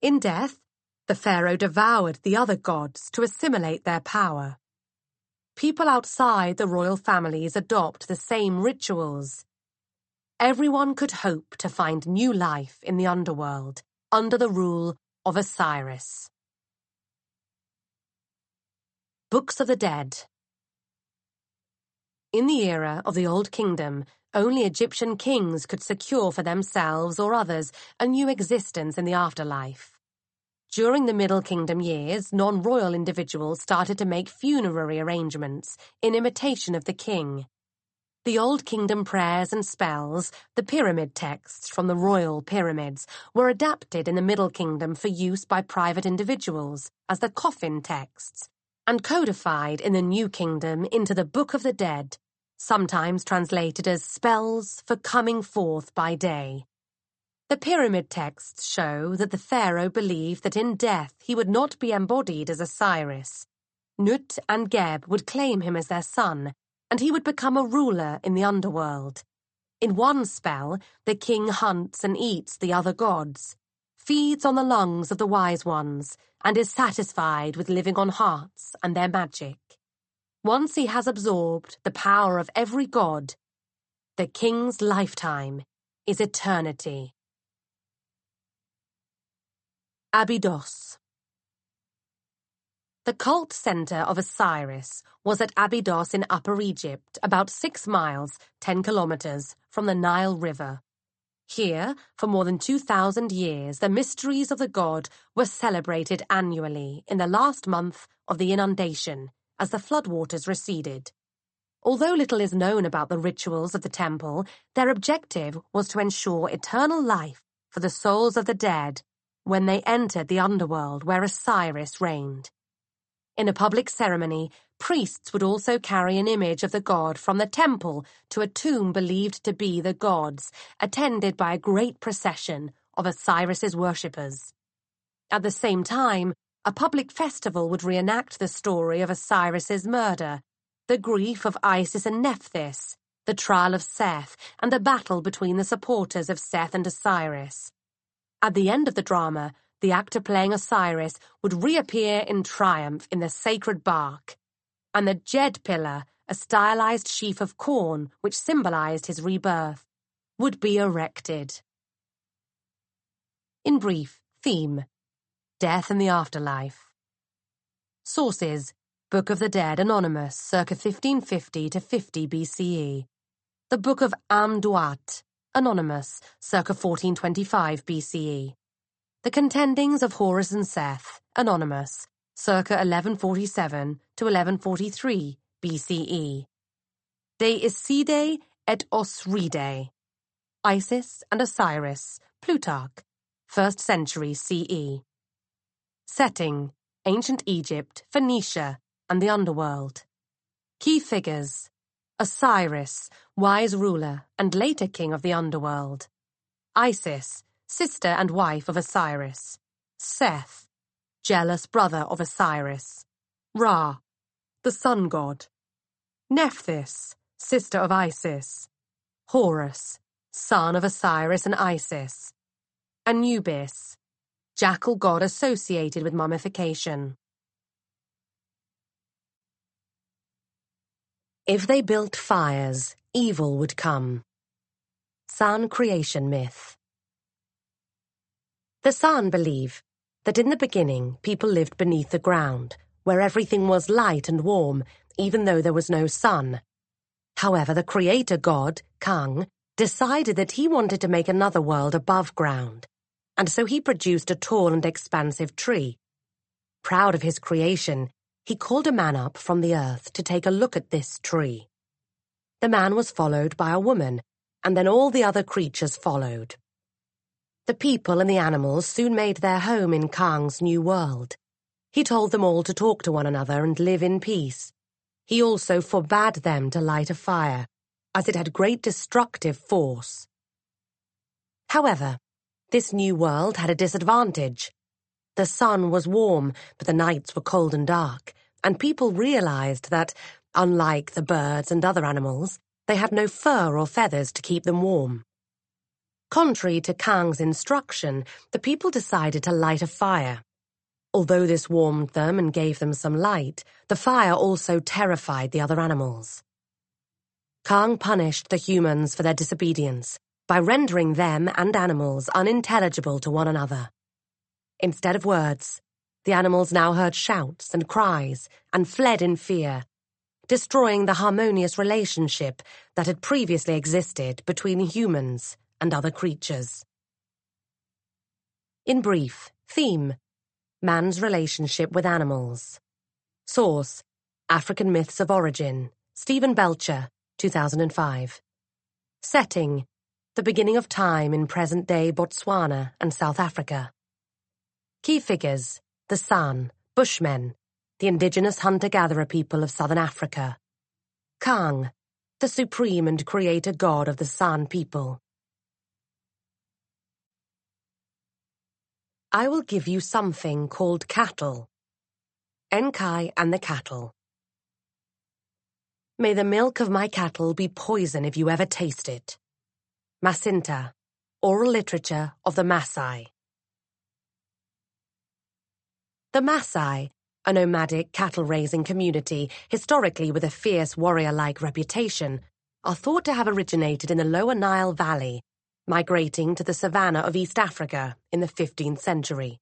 In death, the pharaoh devoured the other gods to assimilate their power. People outside the royal families adopt the same rituals, everyone could hope to find new life in the underworld under the rule of Osiris. Books of the Dead In the era of the Old Kingdom, only Egyptian kings could secure for themselves or others a new existence in the afterlife. During the Middle Kingdom years, non-royal individuals started to make funerary arrangements in imitation of the king. The Old Kingdom prayers and spells, the pyramid texts from the royal pyramids, were adapted in the Middle Kingdom for use by private individuals as the coffin texts, and codified in the New Kingdom into the Book of the Dead, sometimes translated as spells for coming forth by day. The pyramid texts show that the pharaoh believed that in death he would not be embodied as Osiris. Nut and Geb would claim him as their son, and he would become a ruler in the underworld. In one spell, the king hunts and eats the other gods, feeds on the lungs of the wise ones, and is satisfied with living on hearts and their magic. Once he has absorbed the power of every god, the king's lifetime is eternity. Abydos the cult center of Osiris was at Abydos in Upper Egypt, about six miles (10 kilometers) from the Nile River. Here, for more than 2,000 years, the mysteries of the god were celebrated annually in the last month of the inundation, as the floodwaters receded. Although little is known about the rituals of the temple, their objective was to ensure eternal life for the souls of the dead when they entered the underworld where Osiris reigned. In a public ceremony, priests would also carry an image of the god from the temple to a tomb believed to be the god's, attended by a great procession of Osiris's worshippers. At the same time, a public festival would reenact the story of Osiris's murder, the grief of Isis and Nephthys, the trial of Seth, and the battle between the supporters of Seth and Osiris. At the end of the drama, the actor playing Osiris would reappear in triumph in the sacred bark, and the djed pillar, a stylized sheaf of corn which symbolized his rebirth, would be erected. In brief, theme Death and the Afterlife. Sources Book of the Dead Anonymous, circa 1550 to 50 BCE. The Book of Amduat, Anonymous, circa 1425 BCE. The Contendings of Horus and Seth, Anonymous, circa 1147 to 1143 BCE. De Iside et Osiride, Isis and Osiris, Plutarch, 1st century CE. Setting, Ancient Egypt, Phoenicia, and the Underworld. Key Figures, Osiris, Wise Ruler and Later King of the Underworld. Isis, sister and wife of Osiris. Seth, jealous brother of Osiris. Ra, the sun god. Nephthys, sister of Isis. Horus, son of Osiris and Isis. Anubis, jackal god associated with mummification. If they built fires, evil would come. Sun Creation Myth the San believe that in the beginning people lived beneath the ground, where everything was light and warm, even though there was no sun. However, the creator god, Kang, decided that he wanted to make another world above ground, and so he produced a tall and expansive tree. Proud of his creation, he called a man up from the earth to take a look at this tree. The man was followed by a woman, and then all the other creatures followed. The people and the animals soon made their home in Kang's new world. He told them all to talk to one another and live in peace. He also forbade them to light a fire, as it had great destructive force. However, this new world had a disadvantage. The sun was warm, but the nights were cold and dark, and people realized that, unlike the birds and other animals, they had no fur or feathers to keep them warm. Contrary to Kang's instruction, the people decided to light a fire. Although this warmed them and gave them some light, the fire also terrified the other animals. Kang punished the humans for their disobedience by rendering them and animals unintelligible to one another. Instead of words, the animals now heard shouts and cries and fled in fear, destroying the harmonious relationship that had previously existed between humans and other creatures. In brief, theme, man's relationship with animals. Source, African Myths of Origin, Stephen Belcher, 2005. Setting, the beginning of time in present-day Botswana and South Africa. Key figures, the San, Bushmen, the indigenous hunter-gatherer people of Southern Africa. Kang, the supreme and creator god of the San people. I will give you something called cattle. Enkai and the cattle. May the milk of my cattle be poison if you ever taste it. Masinta, Oral Literature of the Masai. The Masai, a nomadic cattle-raising community, historically with a fierce warrior-like reputation, are thought to have originated in the Lower Nile Valley, migrating to the savannah of East Africa in the 15th century.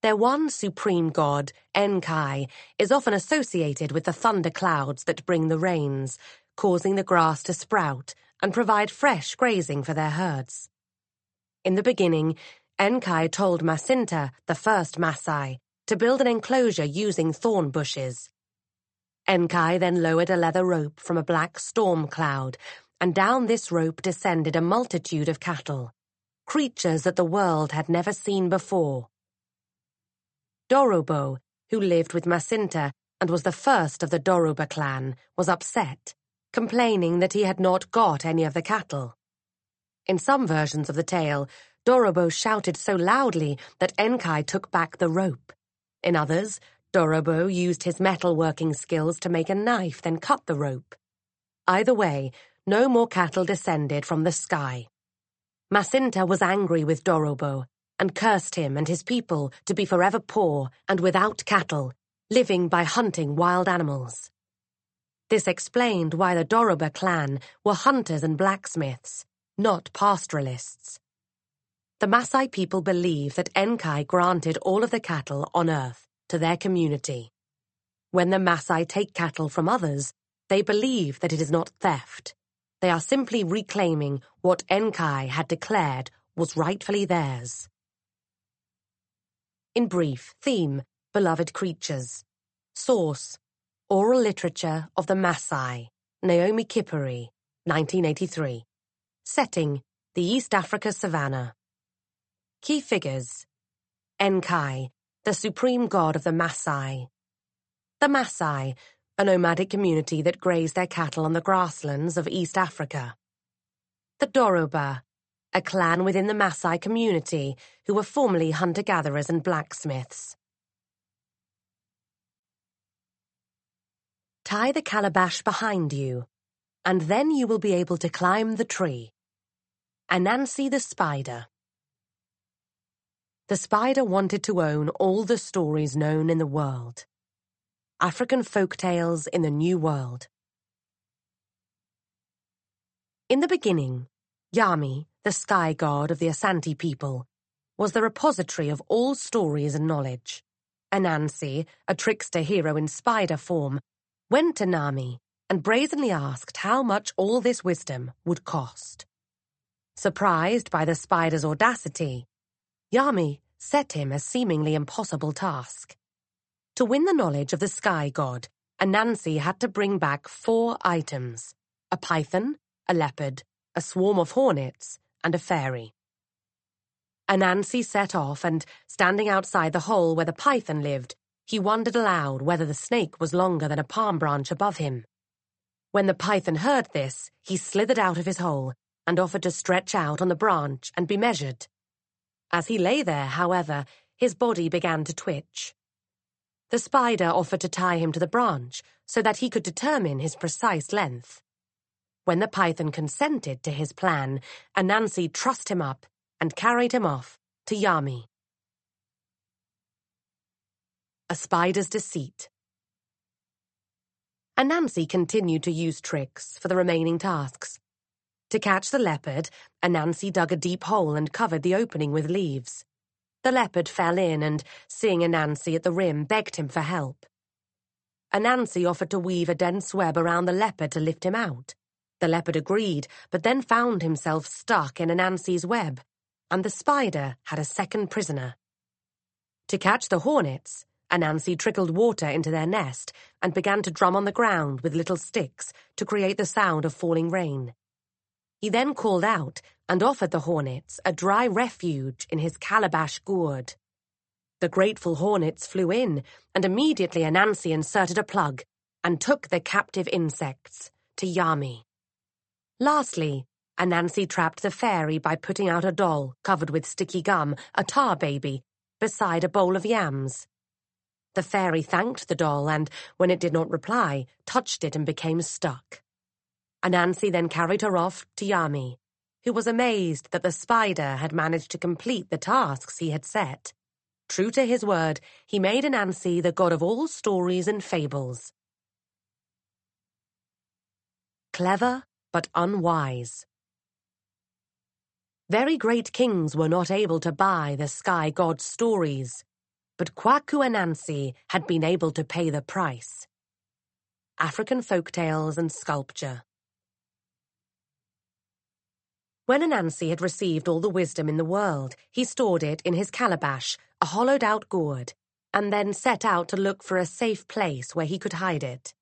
Their one supreme god, Enkai, is often associated with the thunder clouds that bring the rains, causing the grass to sprout and provide fresh grazing for their herds. In the beginning, Enkai told Masinta, the first Masai, to build an enclosure using thorn bushes. Enkai then lowered a leather rope from a black storm cloud and down this rope descended a multitude of cattle, creatures that the world had never seen before. Dorobo, who lived with Masinta and was the first of the Doroba clan, was upset, complaining that he had not got any of the cattle. In some versions of the tale, Dorobo shouted so loudly that Enkai took back the rope. In others, Dorobo used his metalworking skills to make a knife, then cut the rope. Either way, no more cattle descended from the sky. Masinta was angry with Dorobo and cursed him and his people to be forever poor and without cattle, living by hunting wild animals. This explained why the Dorobo clan were hunters and blacksmiths, not pastoralists. The Masai people believe that Enkai granted all of the cattle on earth to their community. When the Masai take cattle from others, they believe that it is not theft. They are simply reclaiming what Enkai had declared was rightfully theirs. In brief, theme, beloved creatures. Source, Oral Literature of the Maasai, Naomi Kipury, 1983. Setting, the East Africa Savannah. Key figures. Enkai, the supreme god of the Maasai. The Maasai, a nomadic community that grazed their cattle on the grasslands of East Africa. The Doroba, a clan within the Masai community who were formerly hunter gatherers and blacksmiths. Tie the calabash behind you, and then you will be able to climb the tree. Anansi the Spider. The spider wanted to own all the stories known in the world. African Folktales in the New World. In the beginning, Nyame, the sky god of the Asante people, was the repository of all stories and knowledge. Anansi, a trickster hero in spider form, went to Nyame and brazenly asked how much all this wisdom would cost. Surprised by the spider's audacity, Nyame set him a seemingly impossible task to win the knowledge of the sky god, Anansi had to bring back four items, a python, a leopard, a swarm of hornets, and a fairy. Anansi set off and, standing outside the hole where the python lived, he wondered aloud whether the snake was longer than a palm branch above him. When the python heard this, he slithered out of his hole and offered to stretch out on the branch and be measured. As he lay there, however, his body began to twitch. The spider offered to tie him to the branch so that he could determine his precise length. When the python consented to his plan, Anansi trussed him up and carried him off to Nyame. A spider's deceit. Anansi continued to use tricks for the remaining tasks. To catch the leopard, Anansi dug a deep hole and covered the opening with leaves. The leopard fell in and, seeing Anansi at the rim, begged him for help. Anansi offered to weave a dense web around the leopard to lift him out. The leopard agreed, but then found himself stuck in Anansi's web, and the spider had a second prisoner. To catch the hornets, Anansi trickled water into their nest and began to drum on the ground with little sticks to create the sound of falling rain. He then called out and offered the hornets a dry refuge in his calabash gourd. The grateful hornets flew in, and immediately Anansi inserted a plug and took the captive insects to Nyame. Lastly, Anansi trapped the fairy by putting out a doll covered with sticky gum, a tar baby, beside a bowl of yams. The fairy thanked the doll and, when it did not reply, touched it and became stuck. Anansi then carried her off to Nyame who was amazed that the spider had managed to complete the tasks he had set. True to his word, he made Anansi the god of all stories and fables. Clever but unwise. Very great kings were not able to buy the sky god's stories, but Kwaku Anansi had been able to pay the price. African folk tales and sculpture. When Anansi had received all the wisdom in the world, he stored it in his calabash, a hollowed out gourd, and then set out to look for a safe place where he could hide it.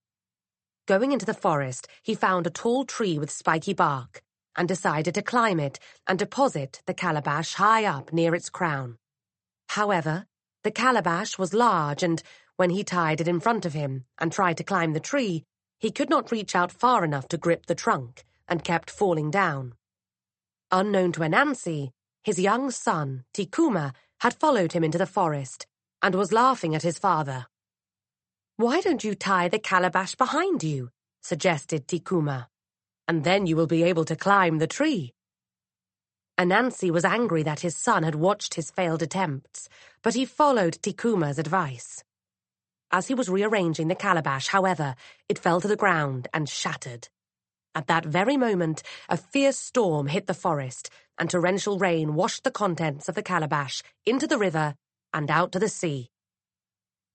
Going into the forest, he found a tall tree with spiky bark and decided to climb it and deposit the calabash high up near its crown. However, the calabash was large, and when he tied it in front of him and tried to climb the tree, he could not reach out far enough to grip the trunk and kept falling down unknown to Anansi, his young son, Tikuma, had followed him into the forest and was laughing at his father. Why don't you tie the calabash behind you? suggested Tikuma. And then you will be able to climb the tree. Anansi was angry that his son had watched his failed attempts, but he followed Tikuma's advice. As he was rearranging the calabash, however, it fell to the ground and shattered. At that very moment, a fierce storm hit the forest, and torrential rain washed the contents of the calabash into the river and out to the sea.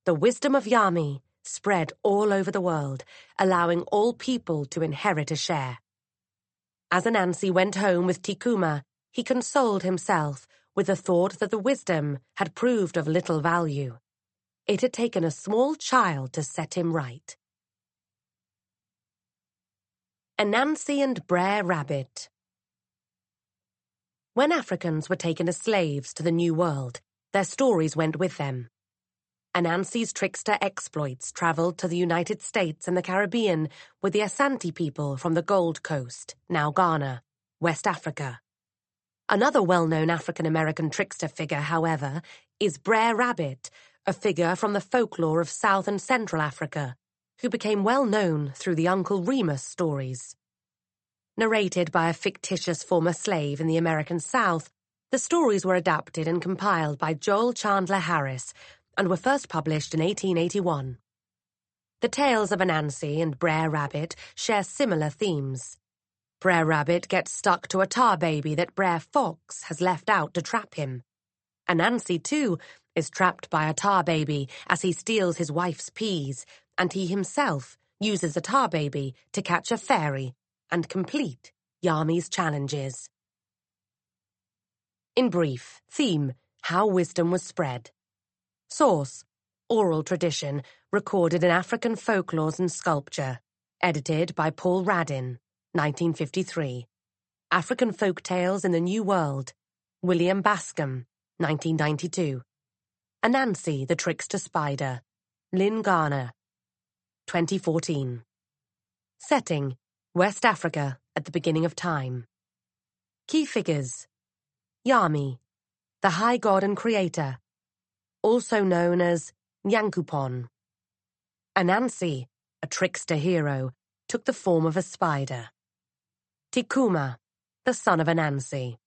The wisdom of Nyame spread all over the world, allowing all people to inherit a share. As Anansi went home with Tikuma, he consoled himself with the thought that the wisdom had proved of little value. It had taken a small child to set him right. Anansi and Brer Rabbit When Africans were taken as slaves to the New World, their stories went with them. Anansi's trickster exploits travelled to the United States and the Caribbean with the Asante people from the Gold Coast, now Ghana, West Africa. Another well-known African-American trickster figure, however, is Brer Rabbit, a figure from the folklore of South and Central Africa, who became well known through the Uncle Remus stories. Narrated by a fictitious former slave in the American South, the stories were adapted and compiled by Joel Chandler Harris and were first published in 1881. The tales of Anansi and Brer Rabbit share similar themes. Brer Rabbit gets stuck to a tar baby that Brer Fox has left out to trap him. Anansi, too, is trapped by a tar baby as he steals his wife's peas, and he himself uses a tar baby to catch a fairy and complete Nyame's challenges. In brief, theme How Wisdom Was Spread. Source Oral Tradition, recorded in African Folklores and Sculpture. Edited by Paul Radin, 1953. African Folk Tales in the New World, William Bascom, 1992. Anansi, the Trickster Spider. Lynn Garner. 2014. Setting, West Africa, at the beginning of time. Key figures. Nyame, the high god and creator. Also known as Nyankupon. Anansi, a trickster hero, took the form of a spider. Tikuma, the son of Anansi.